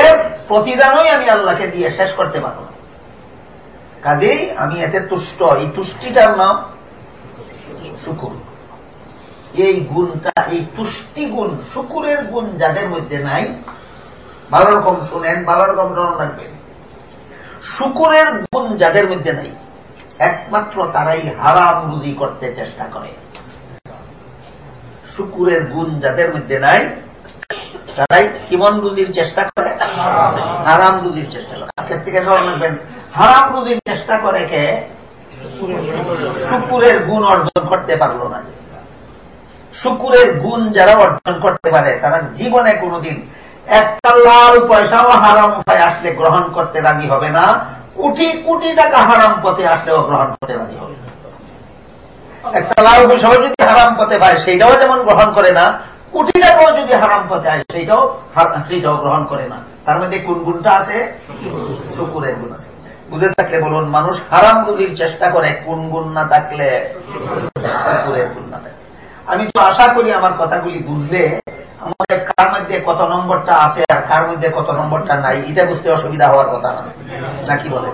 এর প্রতিদানই আমি আল্লাহকে দিয়ে শেষ করতে পারব না। কাজেই আমি এতে তুষ্ট, এই তুষ্টিটার নাম শুকুর। এই গুণটা, এই তুষ্টি গুণ, শুকুরের গুণ যাদের মধ্যে নাই, ভালো রকম শুনেন, ভালো রকম স্মরণ রাখবেন। শুকুরের গুণ যাদের মধ্যে নাই, একমাত্র তারাই হারাম রুজি করতে চেষ্টা করে। শুকুরের গুণ যাদের মধ্যে নাই, তারাই কিমন রুজির চেষ্টা করে, হারাম রুজির চেষ্টা করে। আজকের থেকে স্মরণ রাখবেন, হারাম রুজির চেষ্টা করে কে? শুকুরের গুণ। অর্জন করতে পারল না। শুকুরের গুণ যারা অর্জন করতে পারে, তারা জীবনে কোনোদিন একটা লাল পয়সাও হারাম উপায় আসলে গ্রহণ করতে রাজি হবে না। কোটি কোটি টাকা হারাম পথে আসলেও গ্রহণ করতে রাজি হবে একটা লাল পয়সাও যদি হারাম পথে পায়, সেইটাও যেমন গ্রহণ করে না, কোটি টাকাও যদি হারাম পথে আসে সেইটাও সেইটাও গ্রহণ করে না। তার মধ্যে কোন গুণটা আছে? শুকুরের গুণ আছে। বুঝে থাকলে বলুন, মানুষ হারাম রুজির চেষ্টা করে কোন গুণ না থাকলে আমি তো আশা করি আমার কথাগুলি বুঝলে, আমাদের কার মধ্যে কত নম্বরটা আছে আর কার মধ্যে কত নম্বরটা নাই, এটা বুঝতে অসুবিধা হওয়ার কথা না। নাকি বলে?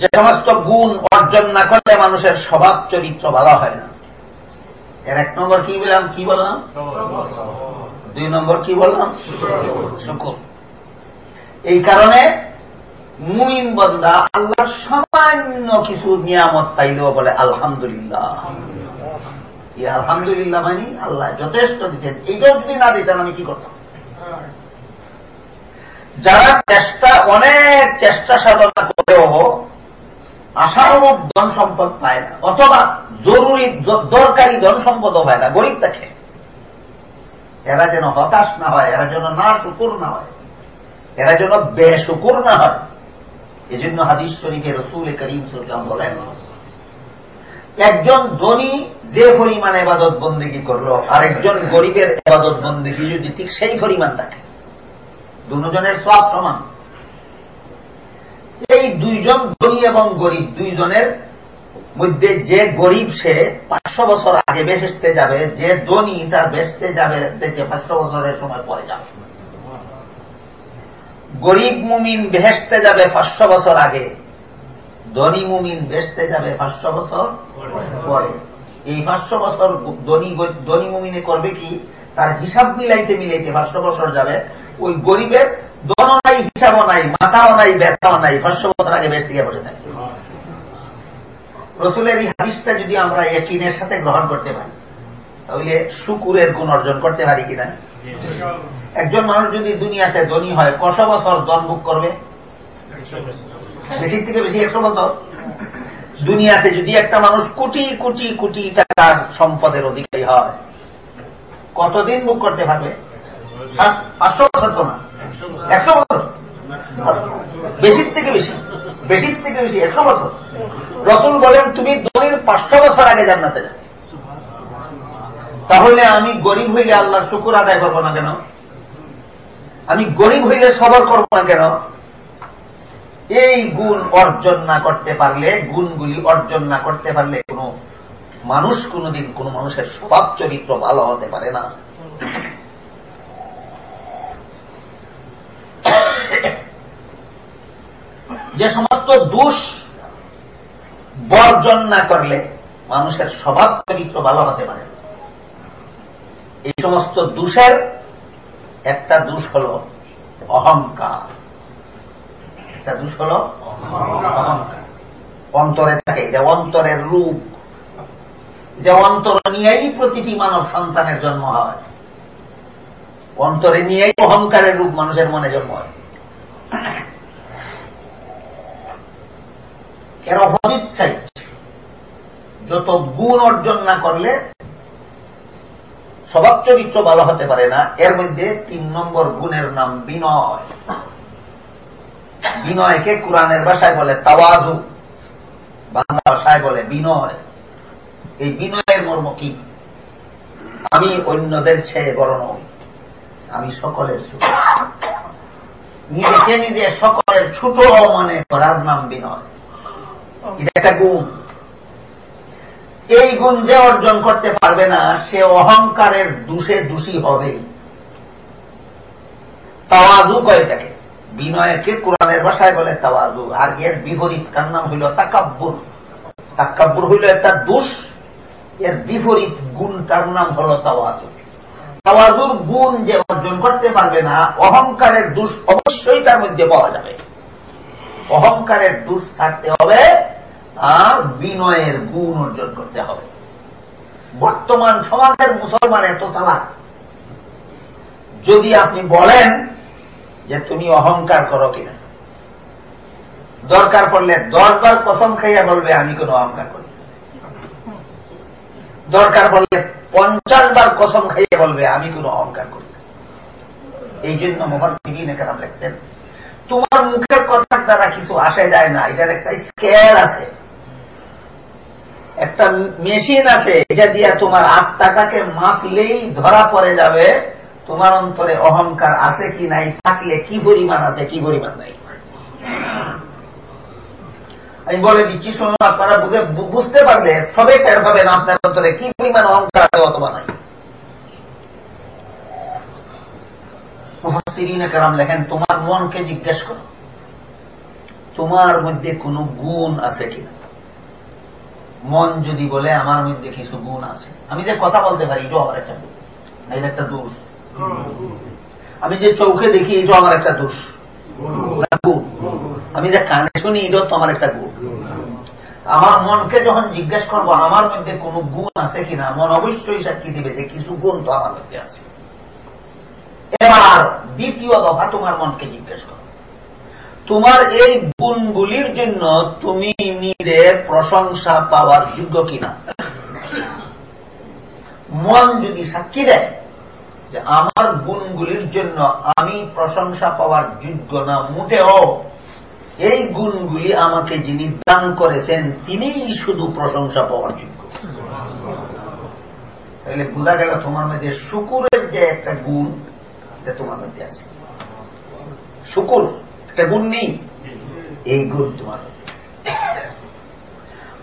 যে সমস্ত গুণ অর্জন না করলে মানুষের স্বভাব চরিত্র ভালো হয় না। এর এক নম্বর কি বললাম? কি বললাম? দুই নম্বর কি বললাম? শুকুর। এই কারণে মুমিন বন্দা আল্লাহ সামান্য কিছু নিয়ামত পাইলেও বলে আলহামদুলিল্লাহ। এই আলহামদুলিল্লাহ মানে আল্লাহ যথেষ্ট দিচ্ছেন এইটাও যদি না দিতেন আমি কি করতাম? যারা চেষ্টা অনেক চেষ্টা সাধনা করেও আশানুরূপ ধন সম্পদ পায় না, অথবা জরুরি দরকারি ধন সম্পদও পায় না, গরিব থাকে এরা যেন হতাশ না হয়, এরা যেন না শুকুর না হয়, এরা যেন বেশুকুর না হয়। এজন্য হাদিস শরীফে রসুল করিম সুলতাম বলেন, একজন ধনী যে পরিমাণ এবাদত বন্দিগি করল আর একজন গরিবের এবাদত বন্দিগি যদি ঠিক সেই পরিমাণ থাকে, দুজনের সব সমান। এই দুইজন ধনী এবং গরিব দুইজনের মধ্যে যে গরিব সে পাঁচশো বছর আগে বেসতে যাবে, যে ধনী তার বেসতে যাবে থেকে পাঁচশো বছরের সময় পরে যাবে। গরিব মুমিন বেহেসতে যাবে পাঁচশো বছর আগে, ধনী মুমিন বেসতে যাবে পাঁচশো বছর পরে। এই পাঁচশো বছর ধনী মুমিনে করবে কি? তার হিসাব মিলাইতে মিলাইতে পাঁচশো বছর যাবে। ওই গরিবের দন নাই হিসাবও নাই মাথাও নাই ব্যথাও নাই পাঁচশো আগে বেশ থেকে বসে থাকে। রসুলের এই হাদিসটা যদি আমরা একিনের সাথে গ্রহণ করতে পারি, তাহলে শুকুরের গুণ অর্জন করতে পারি কিনা একজন মানুষ যদি দুনিয়াতে ধনী হয় কত বছর দনভোগ করবে? বেশি থেকে বেশি একশো বছর? দুনিয়াতে যদি একটা মানুষ কোটি কোটি কোটি টাকার সম্পদের অধিকারী হয়, কতদিন বুক করতে পারবে? পাঁচশো বছর তো না। একশো বছর। বেশির থেকে বেশি। বেশির থেকে বেশি, একশো বছর। রসুল বলেন, তুমি ধনির পাঁচশো বছর আগে জান্নাতে যাবে তাহলে আমি গরিব হইলে আল্লাহর শুকুর আদায় করব না কেন? আমি গরিব হইলে সবর করব না কেন? এই গুণ অর্জন না করতে পারলে, গুণগুলি অর্জন না করতে পারলে কোন মানুষ কোনদিন কোন মানুষের স্বভাব চরিত্র ভালো হতে পারে না। যে সমস্ত দোষ বর্জন না করলে মানুষের স্বভাব চরিত্র ভালো হতে পারে। এই সমস্ত দোষের একটা দোষ হল অহংকার। একটা দোষ হল অহংকার। অন্তরে থাকে যে অন্তরের রূপ। যে অন্তর নিয়েই প্রতিটি মানব সন্তানের জন্ম হয়। অন্তরে নিয়েই অহংকারের রূপ মানুষের মনে জন্ম হয়। এরা হদিচ্ছাই যত গুণ অর্জন না করলে স্বভাব চরিত্র ভালো হতে পারে না, এর মধ্যে তিন নম্বর গুণের নাম বিনয়। বিনয়কে কোরআনের ভাষায় বলে তাওয়াজু, বাংলা ভাষায় বলে বিনয়। এই বিনয়ের মর্ম কি? আমি অন্যদের ছেয়ে বড় নই। আমি সকলের ছোট। নিজেকে নিজে সকলের ছোট মনে করার নাম বিনয়। এটা একটা গুণ। এই গুণ যে অর্জন করতে পারবে না, সে অহংকারের দোষে দোষী হবে। তাওয়াজু কয়টাকে বিনয়কে কোরআনের ভাষায় বলে তাওয়াজু। আর এর বিপরীত কার নাম হইল? তাকাব্বুর। তাকাব্বুর হইল একটা দোষ। এর বিপরীত গুণটার নাম হল তাওয়াজু। তাওয়াজুর গুণ যে অর্জন করতে পারবে না, অহংকারের দোষ অবশ্যই তার মধ্যে পাওয়া যাবে। অহংকারের দোষ থাকতে হবে, আর বিনয়ের গুণ অর্জন করতে হবে। বর্তমান সমাজের মুসলমান এত চালাক। যদি আপনি বলেন যে তুমি অহংকার করো কিনা, দরকার পড়লে দশবার প্রথম খাইয়া বলবে, আমি কোনো অহংকার করি দরকার পড়লে পঞ্চাশ বার কসম খাইয়ে বলবে, আমি কোন অহংকার করি এই জন্য মোহাম্মদ লেখছেন, তোমার মুখের কথার দ্বারা কিছু আসে যায় না, এটার একটা স্কেল আছে। একটা মেশিন আছে, এটা দিয়া তোমার আত্মাটাকে মাপলেই ধরা পড়ে যাবে, তোমার অন্তরে অহংকার আছে কি নাই, থাকলে কি পরিমাণ আছে, কি পরিমাণ নাই? আমি বলে দিচ্ছি শুনুন আপনারা বুঝতে পারলে সবে টের পাবেন আপনার অন্তরে কি পরিমাণ অহংকার আছে অথবা নাই। কেরাম লেখেন তোমার মনকে জিজ্ঞেস করো তোমার মধ্যে কোন গুণ আছে কিনা? মন যদি বলে আমার মধ্যে কিছু গুণ আছে। আমি যে কথা বলতে পারি এটাও আমার একটা গুণ। এটা একটা দোষ। আমি যে চৌকে দেখি এটাও আমার একটা দোষ। আমি যে কানে শুনি এটাও তো আমার একটা গুণ। আমার মনকে যখন জিজ্ঞেস করব, আমার মধ্যে কোন গুণ আছে কিনা, মন অবশ্যই সাক্ষী দিবে যে কিছু গুণ তো আমার মধ্যে আছে। এবার দ্বিতীয় দফা তোমার মনকে জিজ্ঞেস করো। তোমার এই গুণগুলির জন্য তুমি নিজে প্রশংসা পাওয়ার যোগ্য কিনা? মন যদি সাক্ষী দেয় যে আমার গুণগুলির জন্য আমি প্রশংসা পাওয়ার যোগ্য না, মোটেও এই গুণগুলি আমাকে যিনি দান করেছেন, তিনিই শুধু প্রশংসা পাওয়ার যোগ্য। তাহলে বোঝা গেল তোমার মধ্যে শুকুরের যে একটা গুণ, সে তোমার মধ্যে আছে। শুকুর, একটা গুণ নেই। এই গুণ তোমার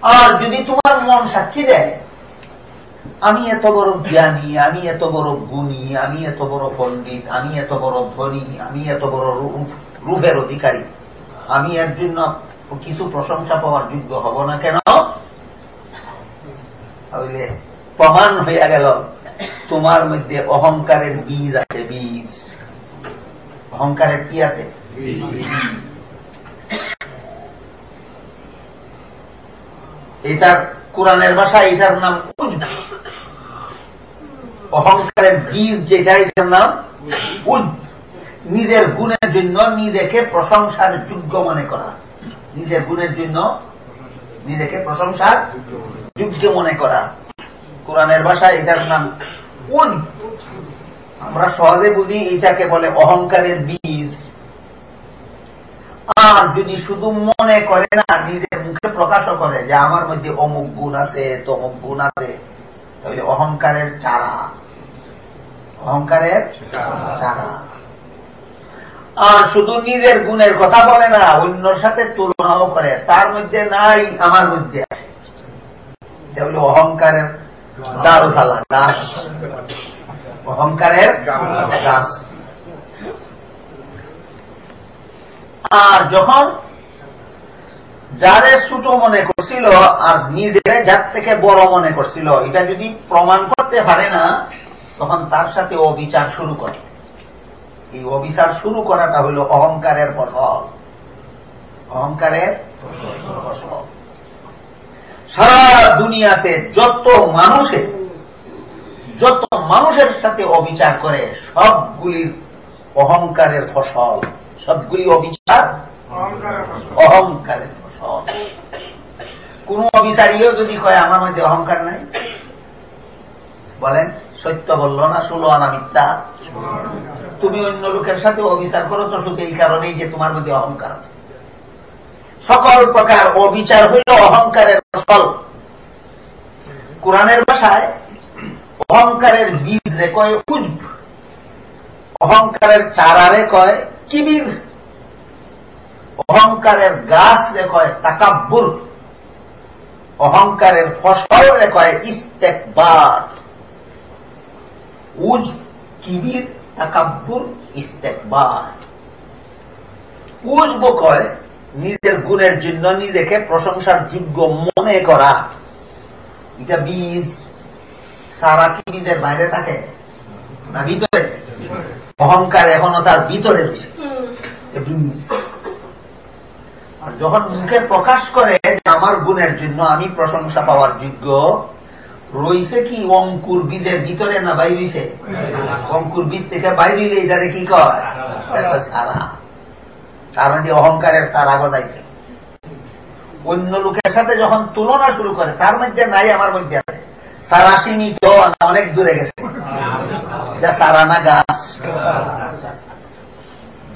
আর যদি তোমার মন সাক্ষী দেয়, আমি এত বড় জ্ঞানী, আমি এত বড় গুণী, আমি এত বড় পণ্ডিত, আমি এত বড় ধনী, আমি এত বড় রূপের অধিকারী আমি এর জন্য কিছু প্রশংসা পাওয়ার যোগ্য হব না কেন? তাহলে প্রমাণ হইয়া গেল তোমার মধ্যে অহংকারের বীজ আছে বীজ। অহংকারের কি আছে? এটার কোরআনের ভাষা এটার নাম উজ। অহংকারের বীজ যেটা এটার নাম উজ। নিজের গুণের জন্য নিজেকে প্রশংসার যোগ্য মনে করা। নিজের গুণের জন্য নিজেকে প্রশংসার যোগ্য মনে করা। কোরআনের ভাষায় এটার নাম উজ আমরা সহজে বুঝি এটাকে বলে অহংকারের বীজ। আর যদি শুধু মনে করে না নিজের মুখে প্রকাশও করে যে আমার মধ্যে অমুক গুণ আছে তমুক গুণ আছে তাহলে অহংকারের চারা। অহংকারের চারা। আর শুধু নিজের গুণের কথা বলে না, অন্যর সাথে তুলনাও করে। তার মধ্যে নাই, আমার মধ্যে আছে। অহংকারের ডাল ফালা গাছ অহংকারের গাছ আর যখন যারে ছোট মনে করছিল আর নিজের যার থেকে বড় মনে করছিল, এটা যদি প্রমাণ করতে পারে না, তখন তার সাথে অবিচার শুরু করে। এই অবিচার শুরু করাটা হল অহংকারের ফসল। অহংকারের ফসল। সারা দুনিয়াতে যত মানুষের যত মানুষের সাথে অবিচার করে সবগুলির অহংকারের ফসল। সবগুলি অবিচার? অহংকারের ফসল। কোন অফিসারিও যদি কয় আমার মধ্যে অহংকার নাই? বলেন, সত্য বলল না ষোলো আনা মিথ্যা। তুমি অন্য লোকের সাথে অবিচার করো তো শুধু এই কারণেই যে তোমার মধ্যে অহংকার আছে। সকল প্রকার অবিচার হইল অহংকারের ফল। কোরআনের ভাষায় অহংকারের বীজ রে কয় উজব, অহংকারের চারারে কয় কিবির অহংকারের গাছ রে কয় তাকাব্বুর, অহংকারের ফসল রে কয় ইস্তেকবার। উজ কিবির তাকাব্বুর ইস্তেকবার। উজব কয় নিজের গুণের জন্য নিজেকে প্রশংসার যোগ্য মনে করা। এটা বীজ। সারা কি বীজের বাইরে থাকে? না ভিতরে? অহংকার এখনও তার ভিতরে রয়েছে। বীজ। আর যখন মুখে প্রকাশ করে আমার গুণের জন্য আমি প্রশংসা পাওয়ার যোগ্য রইছে কি অঙ্কুর বীজের ভিতরে না বাইরিছে? অঙ্কুর বীজ থেকে বাইরিলে এটারে কি কয়? সারা। মধ্যে অহংকারের সারা গজাইছে অন্য লোকের সাথে যখন তুলনা শুরু করে, তার মধ্যে নাই, আমার মধ্যে আছে। সারা সীমিত অনেক দূরে গেছে। যা সারা না গাছ।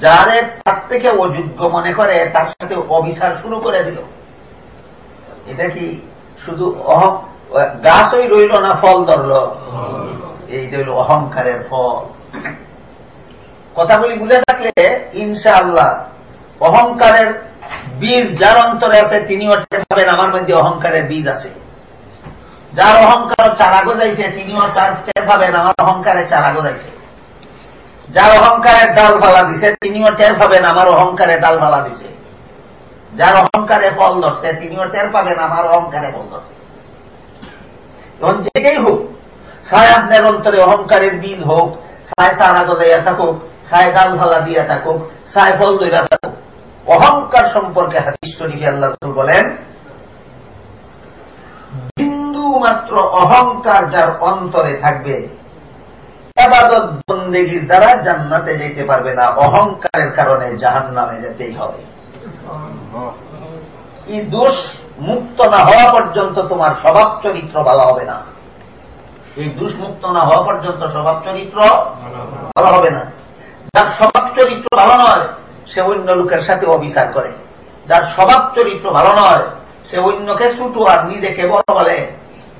যারে তার থেকে অযোগ্য মনে করে, তার সাথে অবিচার শুরু করে দিল। এটা কি শুধু গাছই রইল না, ফল ধরল? এইটা হইল অহংকারের ফল। কথাগুলি বুঝে থাকলে, ইনশাআল্লাহ, অহংকারের বীজ যার অন্তরে আছে, তিনিও পাবেন, আমার মধ্যে অহংকারের বীজ আছে। যার অহংকার চারা গোজাইছে, তিনিও তার টের পাবেন, আমার অহংকারে চারা গোজাইছে। যার অহংকারের ডাল ফালা দিছে, তিনিও টের পাবেন, আমার অহংকারে ডাল ফালা দিছে। যার অহংকারে ফল ধরছে, তিনিও টের পাবেন, আমার অহংকারে ফল ধরছে। তখন যেটাই হোক সায় আপনার অন্তরে অহংকারের বীজ হোক সায় সারা গজাইয়া থাকুক সায় ডাল ফালা দিয়া থাকুক সায় ফল দইরা থাকুক, অহংকার সম্পর্কে হাদিস শরীফে আল্লাহ রসুল বলেন, বিন্দু মাত্র অহংকার যার অন্তরে থাকবে, এবাদত বন্দেগীর দ্বারা জান্নাতে যেতে পারবে না, অহংকারের কারণে জাহান নামে যেতেই হবে। এই দোষ মুক্ত না হওয়া পর্যন্ত তোমার স্বভাব চরিত্র ভালো হবে না। এই দোষ মুক্ত না হওয়া পর্যন্ত স্বভাব চরিত্র ভালো হবে না। যার স্বভাব চরিত্র ভালো নয়, সে অন্য লোকের সাথে অবিচার করে। যার স্বভাব চরিত্র ভালো নয়, সে অন্যকে ছুটু আর নিজেকে বড় বলে।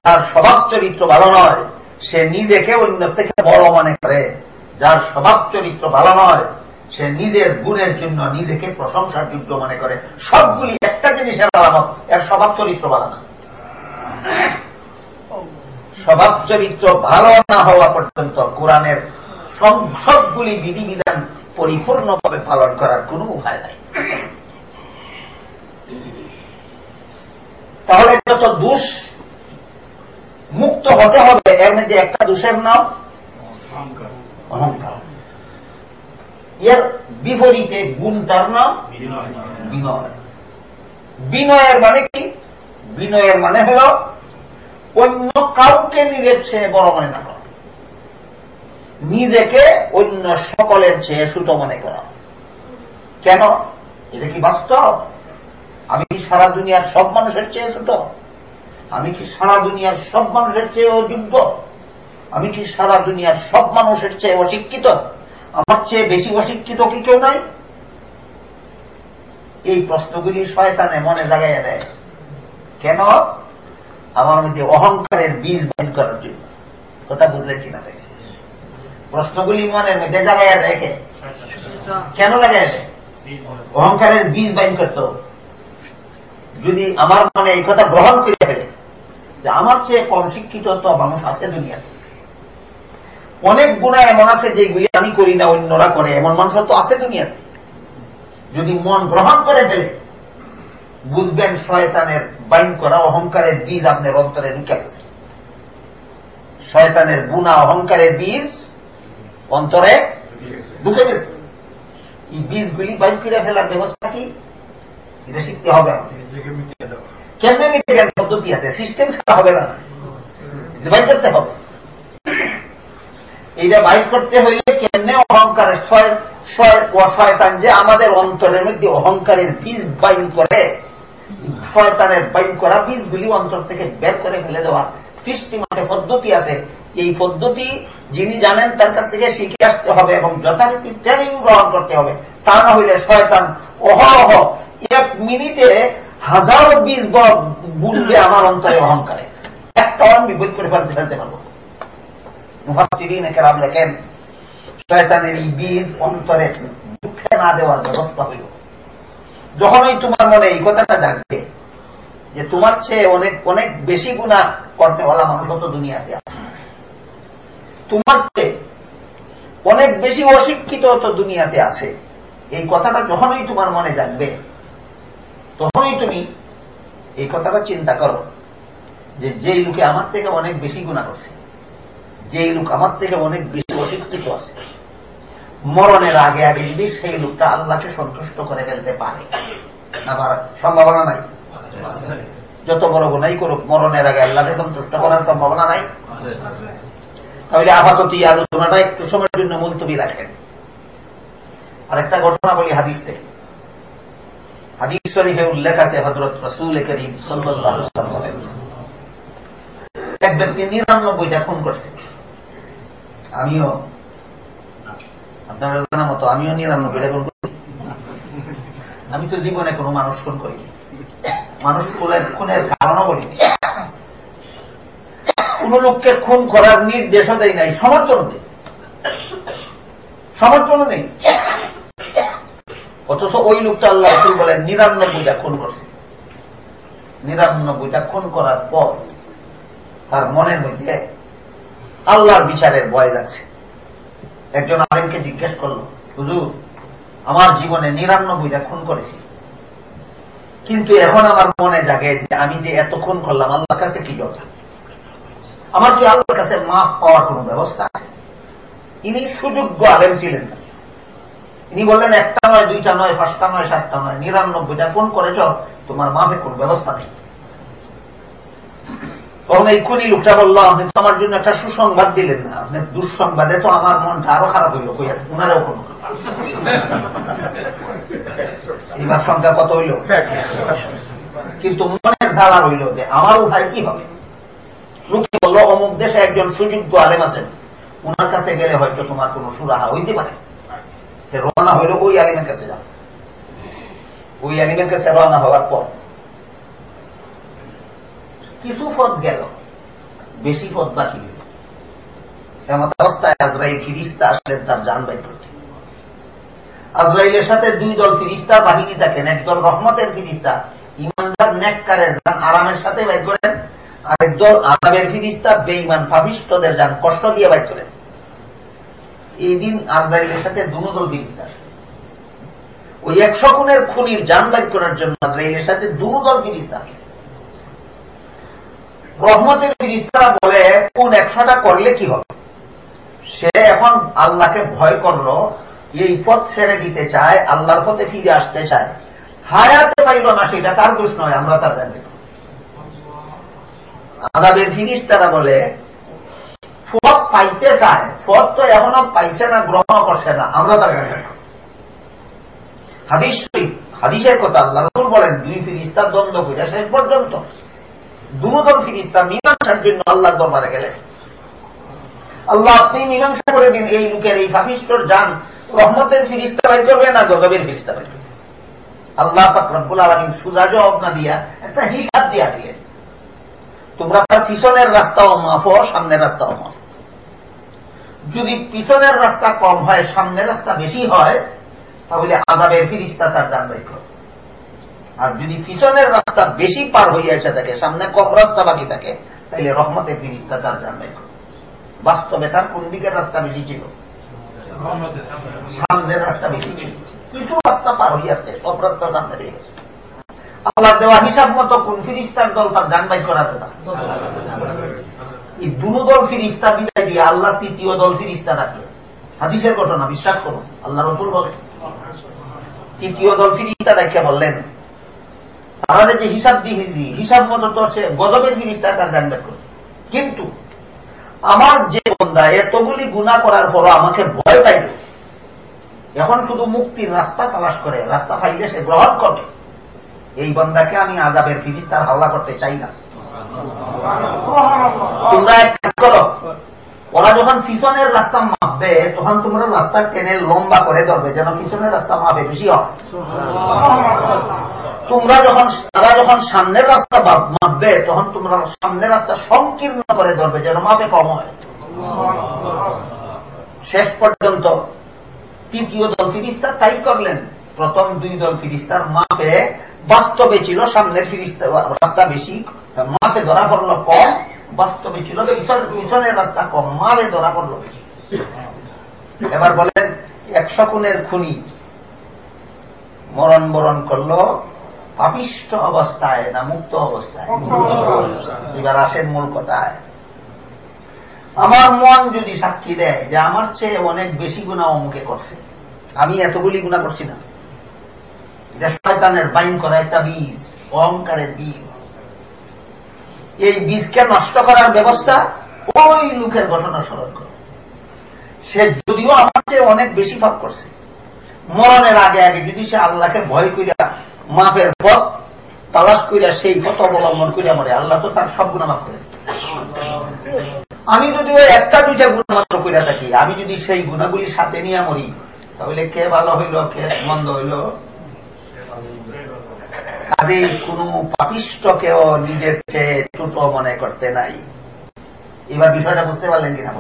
যার স্বভাব চরিত্র ভালো নয়, সে নিজেকে অন্য থেকে বড় মনে করে। যার স্বভাব চরিত্র ভালো নয় সে নিজের গুণের জন্য নিজেকে প্রশংসার যোগ্য মনে করে। সবগুলি একটা জিনিসের আলামত এর স্বভাব চরিত্র ভালো না। স্বভাব চরিত্র ভালো না হওয়া পর্যন্ত কোরআনের সবগুলি বিধিবিধান পরিপূর্ণভাবে পালন করার কোন উপায় নাই। তাহলে যত দোষ মুক্ত হতে হবে এর মধ্যে একটা দোষের নাম অহংকার। এর বিপরীতে গুণটার নাম বিনয়। বিনয়ের মানে কি? বিনয়ের মানে হল অন্য কাউকে নিজের চেয়ে বড় মনে না করা। নিজেকে অন্য সকলের চেয়ে ছোট মনে করা। কেন? এটা কি বাস্তব? আমি কি সারা দুনিয়ার সব মানুষের চেয়ে ছোট আমি কি সারা দুনিয়ার সব মানুষের চেয়ে অযোগ্য আমি কি সারা দুনিয়ার সব মানুষের চেয়ে অশিক্ষিত? আমার চেয়ে বেশি অশিক্ষিত কি কেউ নাই? এই প্রশ্নগুলি শয়তানে মনে লাগাইয়া দেয়। কেন? আমার মধ্যে অহংকারের বীজ বাইন করার জন্য। কথা বুঝলেন কিনা দেখছি প্রশ্নগুলি মনের মধ্যে জাগাইয়া দেয় কে? কেন লাগাইয়া অহংকারের বীজ বাইন করত। যদি আমার মনে এই কথা গ্রহণ করে ফেলে যে আমার চেয়ে কম শিক্ষিত তো মানুষ আছে দুনিয়াতে। অনেক গুণা এমন আছে যেগুলি আমি করি না অন্যরা করে। এমন মানুষ তো আছে দুনিয়াতে। যদি মন গ্রহণ করে ফেলে বুঝবেন শয়তানের বাইন করা অহংকারের বীজ আপনার অন্তরে ঢুকে গেছে। শয়তানের গুণা অহংকারের বীজ অন্তরে ঢুকে গেছে। এই বীজগুলি বাইন করে ফেলার ব্যবস্থা কি? এটা শিখতে হবে কেমনে মিটে গেল পদ্ধতি আছে। সিস্টেম ছাড়া হবে না। বাইর করতে হবে। এইটা বাইর করতে হইলে কেমনে অহংকারের শয়তান যে আমাদের অন্তরের মধ্যে অহংকারের বীজ বাইন করে, শয়তানের বাইন করা বীজগুলি অন্তর থেকে বের করে ফেলে দেওয়া। সিস্টেম আছে পদ্ধতি আছে। এই পদ্ধতি যিনি জানেন তার কাছ থেকে শিখে আসতে হবে এবং যথারীতি ট্রেনিং গ্রহণ করতে হবে। তা না হইলে শয়তান অহরহ এক মিনিটে হাজারো বীজ বুনবে আমার অন্তরে অহংকারে। একটাও আমি বই করে ফেলতে পারব। মুহাসিরিন কেরাম লেখেন শয়তানের এই বীজ অন্তরে উঠে না দেওয়ার ব্যবস্থা হইল। যখনই তোমার মনে এই কথাটা জাগবে, যে তোমার চেয়ে অনেক অনেক বেশি গুণা করতেওয়ালা মানুষ তো দুনিয়াতে আছে। তোমার চেয়ে অনেক বেশি অশিক্ষিত তো দুনিয়াতে আছে। এই কথাটা যখনই তোমার মনে জাগবে, তখনই তুমি এই কথাটা চিন্তা করো, যে যেই লোকে আমার থেকে অনেক বেশি গুণা করছে। যেই লোক আমার থেকে অনেক বেশি অশিক্ষিত আছে, মরণের আগে আগে যদি সেই লোকটা আল্লাহকে সন্তুষ্ট করে ফেলতে পারে আবার সম্ভাবনা নাই। যত বড় গুণাই করুক, মরণের আগে আল্লাহকে সন্তুষ্ট করার সম্ভাবনা নাই। তাহলে আপাতত এই আলোচনাটা একটু সময়ের জন্য মুলতবি রাখেন। আর একটা ঘটনা বলি হাদিস। থেকে হাদিস শরীফে উল্লেখ আছে হজরত রসুল করিম এক ব্যক্তি নিরানব্বইটা খুন করছে। আমিও। আপনার জানা মতো আমিও নিরানব্বইটা খুন করি আমি তো জীবনে কোনো মানুষ খুন করি মানুষ খুনের খুনের কারণও বলি কোন লোককে খুন করার নির্দেশও দেয় নাই সমর্থন নেই। সমর্থন নেই। অথচ ওই লোকটা আল্লাহ রসুল বলেন, নিরানব্বইটা খুন করছে। নিরানব্বইটা খুন করার পর তার মনের মধ্যে আল্লাহর বিচারের ভয় যাচ্ছে একজন আরেককে জিজ্ঞেস করল, হুজুর, আমার জীবনে নিরানব্বইটা খুন করেছি। কিন্তু এখন আমার মনে জাগে যে আমি যে এত খুন করলাম, আল্লাহর কাছে কি জবাব? আমার কি আল্লাহর কাছে মাপ পাওয়ার কোন ব্যবস্থা আছে? ইনি সুযোগ্য আলেম ছিলেন না। ইনি বললেন, একটা নয়, দুইটা নয়, পাঁচটা নয়, সাতটা নয়, নিরানব্বইটা কোন করেছ, তোমার মাপে কোন ব্যবস্থা নেই। তখন এই খুনি লোকটা বলল, আপনি তো আমার জন্য একটা সুসংবাদ দিলেন না। আপনি দুঃসংবাদে তো আমার মনটা আরও খারাপ হইল ওনারাও কোন এবার সংখ্যা কত হইল? কিন্তু মনের ধারা হইল যে আমার উপায় কি হবে? লোকে বলল, অমুক দেশে একজন সুযোগ্য আলেম আছেন। ওনার কাছে গেলে হয়তো তোমার কোন সুরাহা হইতে পারে। রওনা হইল ওই আলিমের কাছে যাও ওই আলিমের কাছে রওনা হওয়ার পর কিছু পথ গেল। বেশি পথ বাকি গেল এমন অবস্থায় আজরাইল ফিরিস্তা আসলেন তার যান বাই করতে আজরাইলের সাথে দুই দল ফিরিস্তা, বাহিনী থাকেন। একদল রহমতের ফিরিস্তা, ইমানদার নেককারের যান আরামের সাথে বাইর করেন। আরেক দল আরামের ফিরিস্তা বেইমান ফাভিষ্টদের যান কষ্ট দিয়ে বাইর করেন। এই দিন আজরাইলের সাথে দুনো দল ফিরিস্তা ওই একশো গুণের খুনির যান বাইর করার জন্য আজরাইলের সাথে দুনো দল ফিরিস্তা আসে। রহমতের ফিরিস্তারা বলে, কোন একশোটা করলে কি হবে? সে এখন আল্লাহকে ভয় করল, এই পথ ছেড়ে দিতে চায়, আল্লাহর পথে ফিরে আসতে চায়। হায়াতে পাইল না সেটা, তার দোষ নয়, আমরা তার জানি। আদাবের ফিরিস্তারা বলে ফত পাইতে চায় ফত তো এখনও পাইছে না, গ্রহণ করছে না, আমরা তার কাছে হাদিস হাদিসের কথা আল্লাহ বলেন দুই ফিরিস্তার দ্বন্দ্ব করে শেষ পর্যন্ত। দুদল ফিরিস্তা মীমাংসার জন্য আল্লাহর দরবারে গেলেন আল্লাহ, আপনি মীমাংসা করে দিন, এই লোকের, এই ফাফিস্টর যান। রহমতের ফিরিস্তা বাই করবে না, গজবের ফিরিস্তা বাই করবে। আল্লাহ পাকরবুল আলমিন সুজা জবাব না দিয়া একটা হিসাব দিয়া দিয়ে। তোমরা তার পিছনের রাস্তাও মাফো সামনের রাস্তাও মাফ। যদি পিছনের রাস্তা কম হয়, সামনের রাস্তা বেশি হয়, তাহলে আদাবের ফিরিস্তা তার যান বাই করবে আর যদি পিছনের রাস্তা বেশি পার হয়ে আসে থাকে সামনে কম রাস্তা বাকি থাকে তাহলে রহমতের ফিরিস্তা তার জানবে বাস্তবে তার কোন দিকের রাস্তা বেশি ছিল? সামনের রাস্তা বেশি ছিল। কিছু রাস্তা পার আসছে সব রাস্তা সামনে পেয়ে গেছে। আল্লাহ দেওয়া হিসাব মতো কোন ফিরিস্তার দল তার জানবাই করার কথা? এই দুনো দল ফিরিস্তা বিদায় দিয়ে আল্লাহ তৃতীয় দল ফিরিস্তা রাখলে হাদিসের ঘটনা বিশ্বাস করুন আল্লাহ রতুল বলে তৃতীয় দল ফিরিস্তা দেখে বললেন তারা যে হিসাব দিয়ে হিসাব মতো তো সে গজবের ফিরিস্তা তার জানবে করে কিন্তু আমার যে বন্ধা এতগুলি গুণা করার পরও আমাকে ভয় পাইল। এখন শুধু মুক্তির রাস্তা তালাশ করে রাস্তা পাইলে সে গ্রহণ করবে। এই বন্দাকে আমি আজাবের ফিরিস্তার হাওলা করতে চাই না। তোমরা এক ওরা যখন পিছনের রাস্তা মাপবে, তখন তোমরা রাস্তা টেনে লম্বা করে ধরবে, যেন পিছনের রাস্তা মাপে বেশি হয়। তোমরা যখন তারা যখন সামনের রাস্তা মাপবে, তখন তোমরা সামনের রাস্তা সংকীর্ণ করে ধরবে, যেন মাপে কম হয়। শেষ পর্যন্ত তৃতীয় দল ফিরিস্তা তাই করলেন। প্রথম দুই দল ফিরিস্তার মাপে বাস্তবে ছিল সামনের ফিরিস্তা রাস্তা বেশি, মাপে ধরা পড়ল কম। বাস্তবে ছিল পিছনের রাস্তা কম মাপে ধরা পড়ল বেশি। এবার বলেন একশো খুনের খুনি মরণ বরণ করল পাপিষ্ট অবস্থায় না মুক্ত অবস্থায়। এবার আসেন মূল কথায়। আমার মন যদি সাক্ষী দেয় যে আমার চেয়ে অনেক বেশি গুণা অমুকে করছে আমি এতগুলি গুণা করছি না। এটা শয়তানের বাইন করা একটা বীজ অহংকারের বীজ। এই বীজকে নষ্ট করার ব্যবস্থা ওই লোকের ঘটনা স্মরণ করে। সে যদিও আমার চেয়ে অনেক বেশি পাপ করছে। মরণের আগে আগে যদি সে আল্লাহকে ভয় করিয়া মাফের পথ তালাশ করিয়া সেই পথ অবলম্বন করিয়া মরে, আল্লাহ তো তার সব গুণা মাফ করে আমি যদি ওই একটা দুইটা গুণ মাত্র করিয়া থাকি, আমি যদি সেই গুণাগুলি সাথে নিয়ে মরি, তাহলে কে ভালো হইল, কে মন্দ হইল? কাজেই কোন পাপিষ্টকেও নিজের চেয়ে ছোট মনে করতে নাই। এবার বিষয়টা বুঝতে পারলেন কিনা?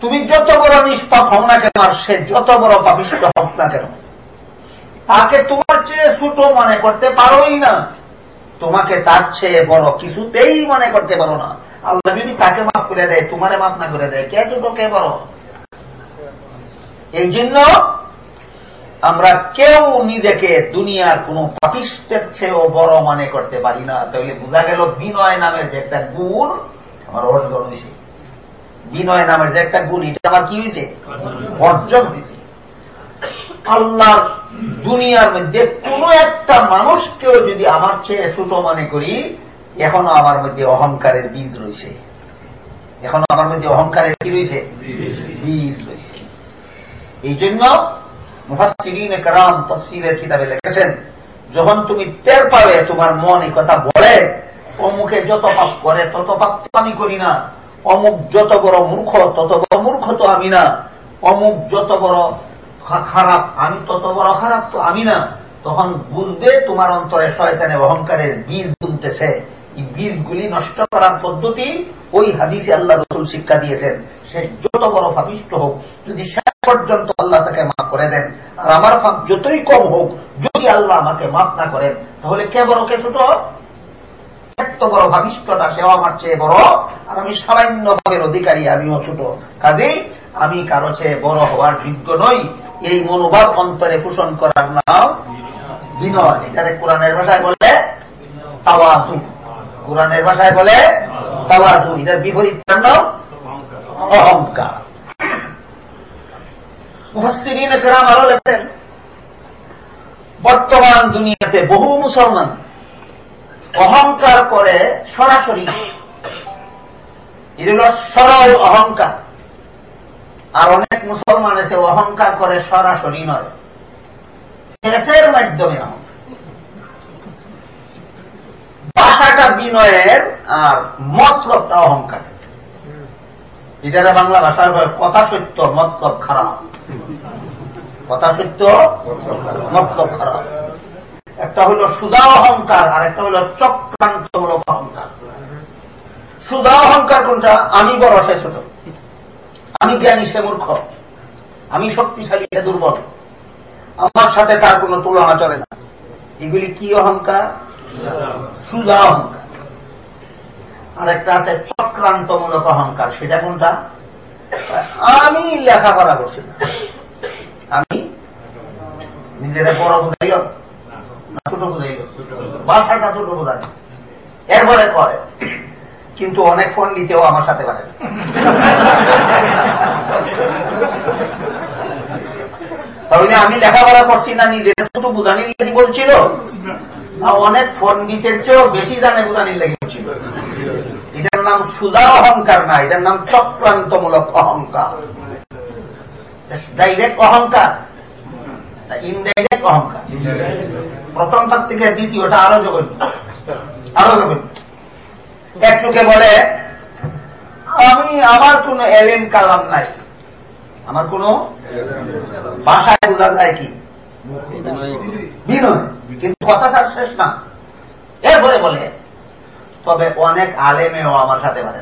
তুমি যত বড় নিষ্পাপ হও না কেন সে যত বড় পাপিষ্ট হোক না কেন, তাকে তোমার চেয়ে ছোট মনে করতে পারোই না। তোমাকে তার চেয়ে বড় কিছুতেই মনে করতে পারো না। আল্লাহ যদি তাকে মাফ করে দেয়, তোমারে মাফ না করে দেয়, কে ছোট, কে বড়? এই জন্য আমরা কেউ নিজেকে দুনিয়ার কোন পাপিষ্টের চেয়েও বড় মনে করতে পারি না। তাহলে বোঝা গেল বিনয় নামের যে একটা গুণ, আমার অর্জন হয়েছে। বিনয় নামের যে একটা গুণ, এটা আমার কি হয়েছে? অর্জন হয়েছে। আল্লাহর দুনিয়ার মধ্যে কোন একটা মানুষকেও যদি আমার চেয়ে ছোট মনে করি, এখনও আমার মধ্যে অহংকারের বীজ রয়েছে। এখনও আমার মধ্যে অহংকারের কি রয়েছে? বীজ রয়েছে। এই জন্য কিতাবে লিখেছেন, যখন তুমি টের পাবে, তোমার মন এই কথা বলে, অমুকে যত পাপ করে, তত পাপ তো আমি করি না। অমুক যত বড় মূর্খ, তত বড় মূর্খ তো আমি না। অমুক যত বড় খারাপ, আমি তত বড় খারাপ তো আমি না। তখন বুঝবে তোমার অন্তরে শয়তানের অহংকারের বীজ তুলতেছে বীজগুলি নষ্ট করার পদ্ধতি ওই হাদিসে আল্লাহ রসুল শিক্ষা দিয়েছেন। সে যত বড় ভাবিষ্ট হোক, যদি শেষ পর্যন্ত আল্লাহ তাকে মাফ করে দেন, আর আমার ফাঁক যতই কম হোক, যদি আল্লাহ আমাকে মাফ না করেন, তাহলে কে বড়, কে ছোট? এত বড় ভাবিষ্টটা সেও আমার চেয়ে বড়, আর আমি সামান্য ভাবের অধিকারী, আমিও ছোট। কাজেই আমি কারও চেয়ে বড় হওয়ার যোগ্য নই। এই মনোভাব অন্তরে পোষণ করার নাম বিনয়। এটাকে কোরআনের ভাষায় বলে তাওয়াজু কোরআনের ভাষায় বলে, তাওয়াজু, এটার বিপরীত নাম অহংকার। বর্তমান দুনিয়াতে বহু মুসলমান অহংকার করে সরাসরি। এগুলো সরল অহংকার। আর অনেক মুসলমান এসে অহংকার করে সরাসরি নয়। মাধ্যমে ভাষাটা বিনয়ের আর মতলবটা অহংকার। এটারে বাংলা ভাষার কথা সত্য, মতলব খারাপ। কথা সত্য, মতলব খারাপ। একটা হল সুদা অহংকার আর একটা হল চক্রান্তমূলক অহংকার। সুদা অহংকার কোনটা? আমি বড়, সে ছোট। আমি জ্ঞানী, সে মূর্খ। আমি শক্তিশালী, সে দুর্বল। আমার সাথে তার কোন তুলনা চলে না। এগুলি কি অহংকার? সুদা অহংকার আর একটা আছে চক্রান্তমূলক অহংকার। সেটা কোনটা? আমি লেখাপড়া করছি না। আমি নিজেরা বড় বুঝাইল না, ছোট বুঝাইল বাসাটা ছোট বোঝাই। এরপরে করে। কিন্তু অনেক ফোন নিতেও আমার সাথে পারে তাহলে আমি লেখাপড়া করছি না নিজের ছোট বুঝানি বলছিল অনেক ফোন দিতের চেয়েও বেশি জানে বুঝানির লেগে বলছিল এটার নাম সুদা অহংকার না এটার নাম চক্রান্তমূলক অহংকার। ডাইরেক্ট অহংকার। ইনডাইরেক্ট অহংকার। প্রথমটার থেকে দ্বিতীয়টা আরও জগৎ। আরও জগৎ। একটুকে বলে আমি আমার কোন এলেম কালাম নাই। আমার কোন ভাষায় বোঝা যায় কি? বিনয় কিন্তু কথাটা শেষ না। এরপরে বলে তবে অনেক আলেমেও আমার সাথে পারে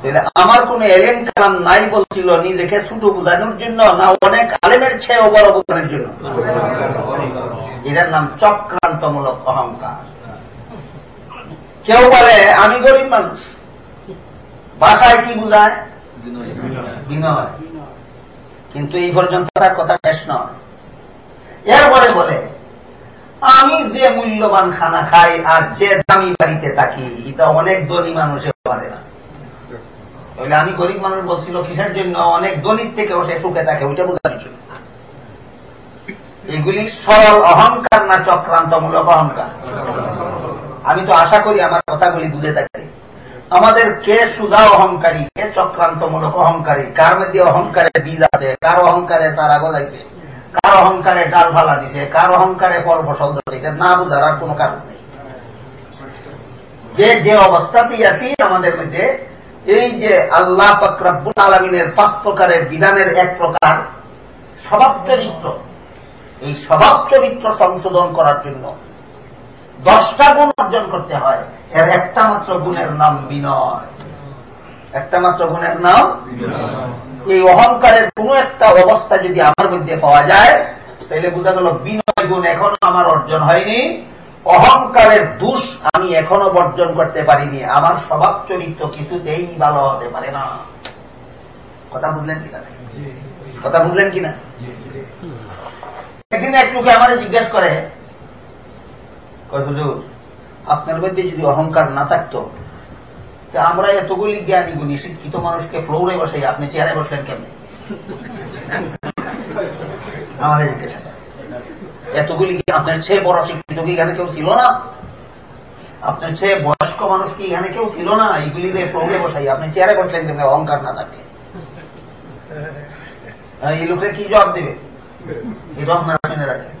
তাহলে আমার কোন এলেম কালাম নাই বলছিল নিজেকে ছোট বোঝানোর জন্য না অনেক আলেমের চেয়েও বড় বোঝানোর জন্য। এটার নাম চক্রান্তমূলক অহংকার। কেউ বলে আমি গরিব মানুষ। ভাষায় কি বোঝায়? বিনয়। কিন্তু এই পর্যন্ত তার কথা শেষ নয়। এরপরে বলে, আমি যে মূল্যবান খানা খাই আর যে দামি বাড়িতে থাকি, এটা অনেক ধনী মানুষে পারে না। তাহলে আমি গরিব মানুষ বলছিল, কিসের জন্য? অনেক দলিত থেকে সে সুখে থাকে, ওইটা বোঝার জন্য এগুলি সরল অহংকার না চক্রান্তমূলক অহংকার? আমি তো আশা করি আমার কথাগুলি বুঝে থাকি। আমাদের কে সুধা অহংকারী, কে চক্রান্তমূলক অহংকারী, কার মধ্যে অহংকারের বীজ আছে, কার অহংকারে চারা গলাইছে কার অহংকারে ডাল ভালা দিছে, কার অহংকারে ফল ফসল দিচ্ছে এটা না বুঝার আর কোনো কারণ নেই। যে যে অবস্থাতেই আছি আমাদের মধ্যে, এই যে আল্লাহ ফকরাবুল আলমিনের পাঁচ প্রকারের বিধানের এক প্রকার স্বভাব চরিত্র, এই স্বভাব চরিত্র সংশোধন করার জন্য দশটা গুণ অর্জন করতে হয়। এর একটা মাত্র গুণের নাম বিনয়। একটা মাত্র গুণের নাম এই অহংকারের কোন একটা অবস্থা যদি আমার মধ্যে পাওয়া যায় তাহলে বোঝা গেল বিনয় গুণ এখনও আমার অর্জন হয়নি। অহংকারের দুষ আমি এখনও বর্জন করতে পারিনি। আমার স্বভাব চরিত্র কিছুতেই ভালো হতে পারে না। কথা বুঝলেন কিনা? কথা বুঝলেন কিনা? একদিন একটুকে আমার জিজ্ঞেস করে হুজুর, আপনার মধ্যে যদি অহংকার না থাকতো আমরা এতগুলি জ্ঞানী গুণী শিক্ষিত মানুষকে ফ্লোরে বসাই, আপনি চেয়ারে বসলেন কেমনে? এতগুলি আপনার চেয়ে বড় শিক্ষিত কি এখানে কেউ ছিল না? আপনার চেয়ে বয়স্ক মানুষ কি এখানে কেউ ছিল না? এইগুলি ফ্লোরে বসাই, আপনি চেয়ারে বসলেন কেমনে? অহংকার না থাকে। এই লোকে কি জবাব দেবে? এটা আপনারা শুনে রাখেন।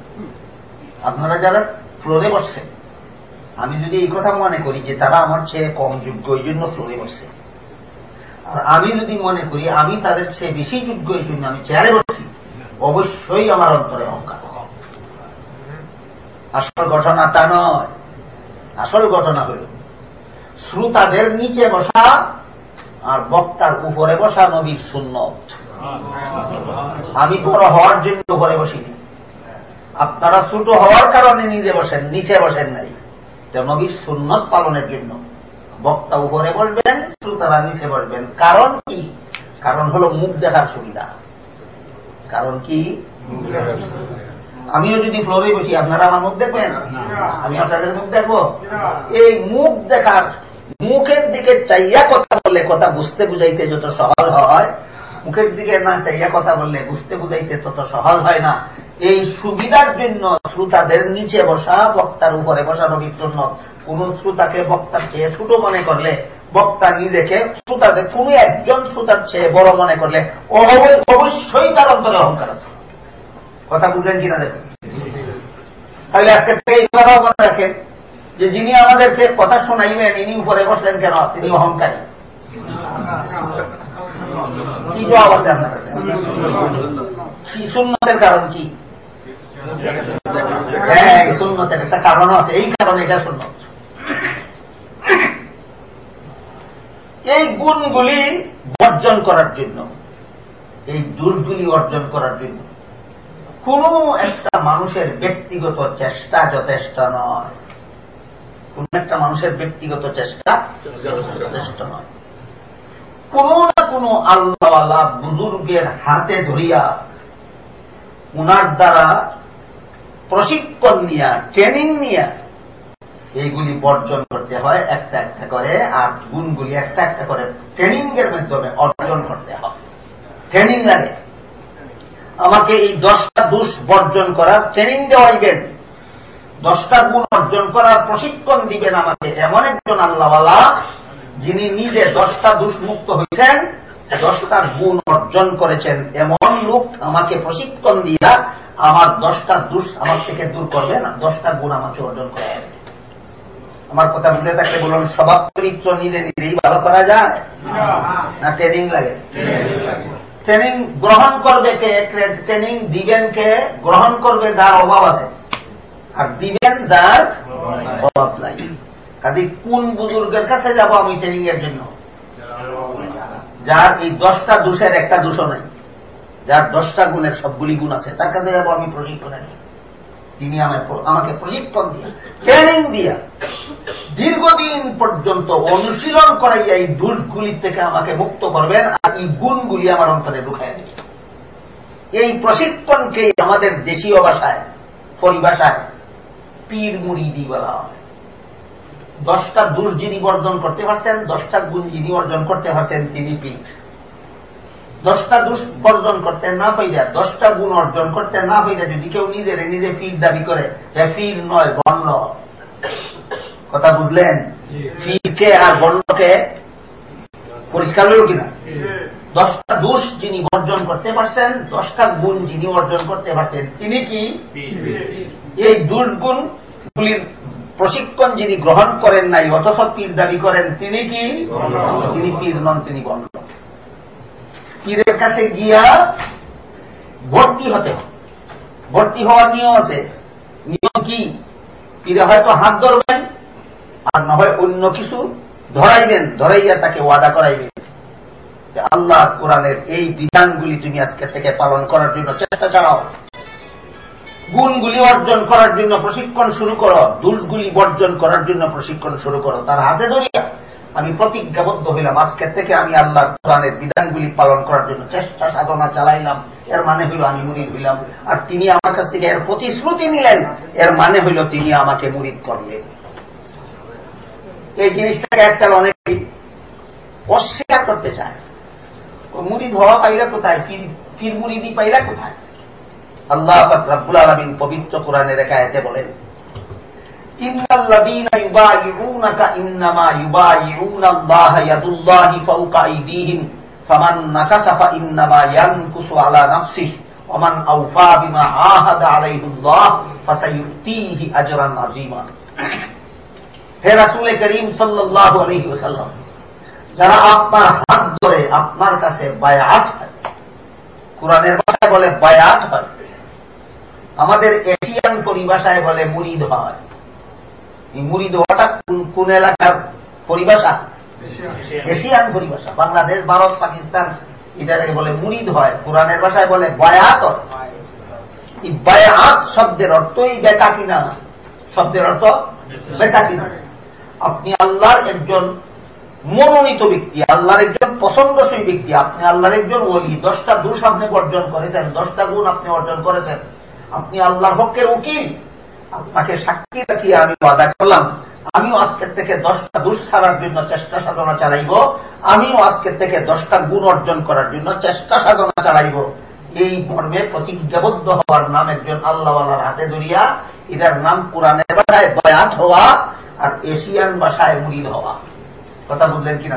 আপনারা যারা ফ্লোরে বসছেন আমি যদি এই কথা মনে করি যে তারা আমার চেয়ে কম যোগ্য, এই জন্য ফ্লোরে বসছে আর আমি যদি মনে করি আমি তাদের চেয়ে বেশি যোগ্য, এই জন্য আমি চেয়ারে বসছি অবশ্যই আমার অন্তরে অহংকার আসল ঘটনা তা নয়। আসল ঘটনা হল, শ্রোতাদের নিচে বসা আর বক্তার উপরে বসা নবীর সুন্নত। আমি বড় হওয়ার জন্য উপরে বসিনি। আপনারা ছোট হওয়ার কারণে নিজে বসেন নিচে বসেন নাই। নবীর সুন্নত পালনের জন্য। বক্তা উপরে বসবেন শ্রোতারা নিচে বসবেন। কারণ কি? কারণ হলো মুখ দেখার সুবিধা। কারণ কি? আমিও যদি ফ্লোরে বসি আপনারা আমার মুখ দেখবেন? আমি আপনাদের মুখ দেখব? এই মুখ দেখার মুখের দিকে চাইয়া কথা বললে কথা বুঝতে বুঝাইতে যত সহজ হয় মুখের দিকে না চাইয়া কথা বললে বুঝতে বুঝাইতে তত সহজ হয় না। এই সুবিধার জন্য শ্রোতাদের নিচে বসা, বক্তার উপরে বসা নবীর জন্য কোন শ্রোতাকে বক্তার চেয়ে ছোট মনে করলে, বক্তা নিজেকে শ্রোতাদের কোন একজন শ্রোতার চেয়ে বড় মনে করলে অবশ্যই তার অন্তরে অহংকার আছে। কথা বুঝলেন কিনা দেখুন। তাহলে আজকে এই কথাও মনে রাখেন যে যিনি আমাদেরকে কথা শোনাইবেন, ইনি উপরে বসলেন কেন? তিনি অহংকারী। আপনার কাছে সুন্নতের কারণ কি? হ্যাঁ একটা কারণ আছে। এই কারণে এটা এই গুণগুলি বর্জন করার জন্য, এই দোষগুলি অর্জন করার জন্য কোন একটা মানুষের ব্যক্তিগত চেষ্টা যথেষ্ট নয়। কোন একটা মানুষের ব্যক্তিগত চেষ্টা যথেষ্ট নয়। কোন না কোন আল্লাহওয়ালা বুজুর্গের হাতে ধরিয়া উনার দ্বারা প্রশিক্ষণ নিয়া ট্রেনিং নিয়া, এইগুলি বর্জন করতে হয়, একটা একটা করে, আর গুণগুলি একটা একটা করে ট্রেনিং এর মাধ্যমে অর্জন করতে হয়। ট্রেনিং লাগে। আমাকে এই দশটা দোষ বর্জন করার ট্রেনিং দেওয়াইবেন দশটা গুণ অর্জন করার প্রশিক্ষণ দিবেন আমাকে এমন একজন আল্লাহওয়ালা যিনি নিজে দশটা দোষ মুক্ত হয়েছেন দশটা গুণ অর্জন করেছেন। এমন লোক আমাকে প্রশিক্ষণ দিয়া আমার দশটা দুষ আমার থেকে দূর করবে না দশটা গুণ আমাকে অর্জন করে। আমার কথা বুঝে থাকলে বলুন স্বভাব চরিত্র নিজে নিজেই ভালো করা যায়? না ট্রেনিং লাগে? ট্রেনিং গ্রহণ করবে কে? ট্রেনিং দিবেন কে? গ্রহণ করবে যার অভাব আছে। আর দিবেন যার অভাব নাই। কাজে কোন বুজুর্গের কাছে যাব আমি ট্রেনিং এর জন্য? যার এই দশটা দোষের একটা দোষও নাই। যার দশটা গুণের সবগুলি গুণ আছে, তার কাছে যাব আমি প্রশিক্ষণে। নিই তিনি আমাকে প্রশিক্ষণ দিয়ে ট্রেনিং দিয়া, দীর্ঘদিন পর্যন্ত অনুশীলন করাইয়া এই দোষগুলি থেকে আমাকে মুক্ত করবেন আর এই গুণগুলি আমার অন্তরে ঢুকাই দেবে এই প্রশিক্ষণকে আমাদের দেশীয় ভাষায়, পরিভাষায় পীর মুড়িদি বলা হয়। দশটা দোষ যিনি বর্জন করতে পারছেন দশটা গুণ যিনি অর্জন করতে পারছেন তিনি পীর দশটা দোষ বর্জন করতে না পাইলে দশটা গুণ অর্জন করতে না পাইলে যদি কেউ নিজের নিজে ফির দাবি করে ফির নয় বর্ণ। কথা বুঝলেন? ফিরকে আর বর্ণকে পরিষ্কার হল কিনা? দশটা দোষ যিনি বর্জন করতে পারছেন দশটা গুণ যিনি অর্জন করতে পারছেন তিনি কি? এই দুর্গুণ গুলির প্রশিক্ষণ যিনি গ্রহণ করেন নাই, অথচ পীর দাবি করেন, তিনি কি? তিনি পীর নন, তিনি বর্ণ পীরের কাছে গিয়া ভর্তি হতে ভর্তি হওয়ার নিয়ম আছে। নিয়ম কি? পীরে হয়তো হাত ধরবেন, আর না হয় অন্য কিছু ধরাইবেন, ধরাইয়া তাকে ওয়াদা করাইবেন। আল্লাহ কোরআনের এই বিধানগুলি তুমি আজকে থেকে পালন করার জন্য চেষ্টা চালাও। গুণগুলি অর্জন করার জন্য প্রশিক্ষণ শুরু করো দুষগুলি বর্জন করার জন্য প্রশিক্ষণ শুরু করো। তার হাতে ধরিয়া আমি প্রতিজ্ঞাবদ্ধ হইলাম। আজকের থেকে আমি আল্লাহ কোরআনের বিধানগুলি পালন করার জন্য চেষ্টা সাধনা চালাইলাম। এর মানে হইল আমি মুরিদ হইলাম। আর তিনি আমার কাছ থেকে এর প্রতিশ্রুতি নিলেন। এর মানে হইল তিনি আমাকে মুরিদ করলেন। এই জিনিসটাকে আজকাল অনেকেই অস্বীকার করতে চায়। মুরিদ হওয়া পাইলা কোথায়? ফির মুরিদি পাইলা কোথায়? আল্লাহ রাব্বুল আলমিন পবিত্র কোরআনের বলেন ফাসায়ুতিহি আজরান আযীমা। হে রাসূল করিম ওয়াসাল্লাম, যারা আপনার হাত ধরে আপনার কাছে বায়াত হয়, কোরআনের বলে বায়াত হয় আমাদের এশিয়ান পরিভাষায় বলে মুরিদ হয়। এই মুরিদ হওয়াটা কোন এলাকার পরিভাষা? এশিয়ান। পরিভাষা। বাংলাদেশ ভারত পাকিস্তান এটাকে বলে মুরিদ হয়। কোরআনের ভাষায় বলে বায়াত। এই বায়াত শব্দের অর্থই বেচা কিনা। শব্দের অর্থ বেচা। কিনা। আপনি আল্লাহর একজন মনোনীত ব্যক্তি আল্লাহর একজন পছন্দসই ব্যক্তি আপনি আল্লাহর একজন ওলি দশটা দোষ আপনি অর্জন করেছেন দশটা গুণ আপনি অর্জন করেছেন। আপনি আল্লাহর হকের উকিল। আপনাকে সাক্ষী রাখিয়ে আমি ওয়াদা করলাম। আমিও আজকের থেকে দশটা দোষ ছাড়ার জন্য চেষ্টা সাধনা চালাইব। আমিও আজকের থেকে দশটা গুণ অর্জন করার জন্য চেষ্টা সাধনা চালাইব। এই মর্মে প্রতিজ্ঞাবদ্ধ হওয়ার নাম একজন আল্লাহওয়ালার হাতে ধরিয়া, এটার নাম কোরআনের ভাষায় বয়াত হওয়া আর এশিয়ান ভাষায় মুরিদ হওয়া। কথা বুঝলেন কিনা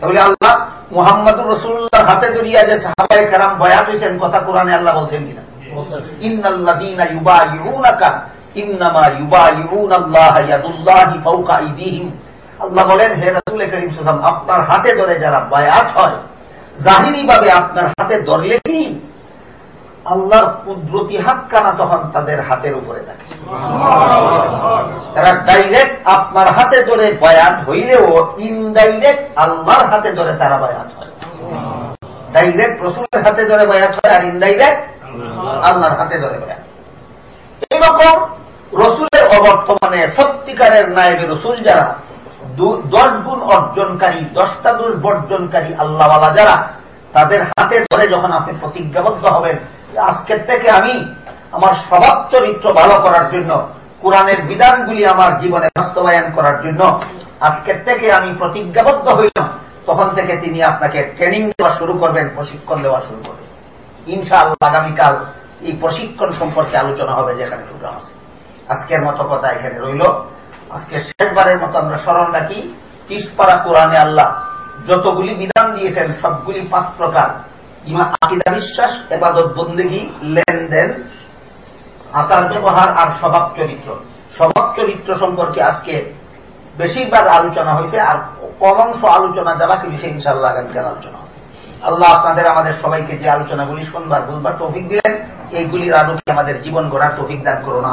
তাহলে আল্লাহ মোহাম্মদুর রসুল্লাহর হাতে ধরিয়া যে সাহাবাই খারাম বয়াত হয়েছেন কথা কোরআনে আল্লাহ বলছেন কিনা? ইন্নাল্লাযীনা ইউবাইউনাকা ইন্নামা ইউবাইউনাল্লাহ ইয়াদুল্লাহি ফাওকা আইদিহিম। আল্লাহ বলেন হে রাসূল করিম সাল্লাল্লাহু আপনার হাতে ধরে যারা বায়াত হয় জাহিরি ভাবে আপনার হাতে ধরলে কি? আল্লাহর কুদরতি হাত কানা তখন তাদের হাতের উপরে থাকে। তারা ডাইরেক্ট আপনার হাতে ধরে বয়াত হইলেও ইনডাইরেক্ট আল্লাহর হাতে ধরে তারা বয়াত হয়। ডাইরেক্ট রসুলের হাতে ধরে বয়াত হয় আর ইনডাইরেক্ট আল্লাহর হাতে ধরে এইরকম রসুলের অবর্তমানে সত্যিকারের নায়বে রসুল যারা দশ গুণ অর্জনকারী, দশটা দোষ বর্জনকারী আল্লাহওয়ালা যারা, তাদের হাতে ধরে যখন আপনি প্রতিজ্ঞাবদ্ধ হবেন আজকের থেকে আমি আমার স্বভাব চরিত্র ভালো করার জন্য, কোরআনের বিধানগুলি আমার জীবনে বাস্তবায়ন করার জন্য আজকের থেকে আমি প্রতিজ্ঞাবদ্ধ হইলাম, তখন থেকে তিনি আপনাকে ট্রেনিং দেওয়া শুরু করবেন, প্রশিক্ষণ দেওয়া শুরু করবেন। ইনশাআল্লাহ আগামীকাল এই প্রশিক্ষণ সম্পর্কে আলোচনা হবে যেখানে প্রোগ্রাম আছে। আজকের মতো কথা এখানে রইল। আজকে শেষবারের মতো আমরা স্মরণ রাখি, তিসপাড়া কোরআনে আল্লাহ যতগুলি বিধান দিয়েছেন, সবগুলি পাঁচ প্রকার ইমা, আকিদা, বিশ্বাস, এবাদত, বন্দেগী, লেনদেন, আচার, ব্যবহার আর স্বভাব চরিত্র। স্বভাব চরিত্র সম্পর্কে আজকে বেশিরভাগ আলোচনা হয়েছে আর কম অংশ আলোচনা যা বাকি বিষয়ে ইনশাল্লাহ আগামীকাল আলোচনা হবে। আল্লাহ আপনাদের, আমাদের সবাইকে যে আলোচনাগুলি শুনবার, বলবার তৌফিক দিলেন, এইগুলির আলোকে আমাদের জীবন গড়ার তৌফিক দান করুন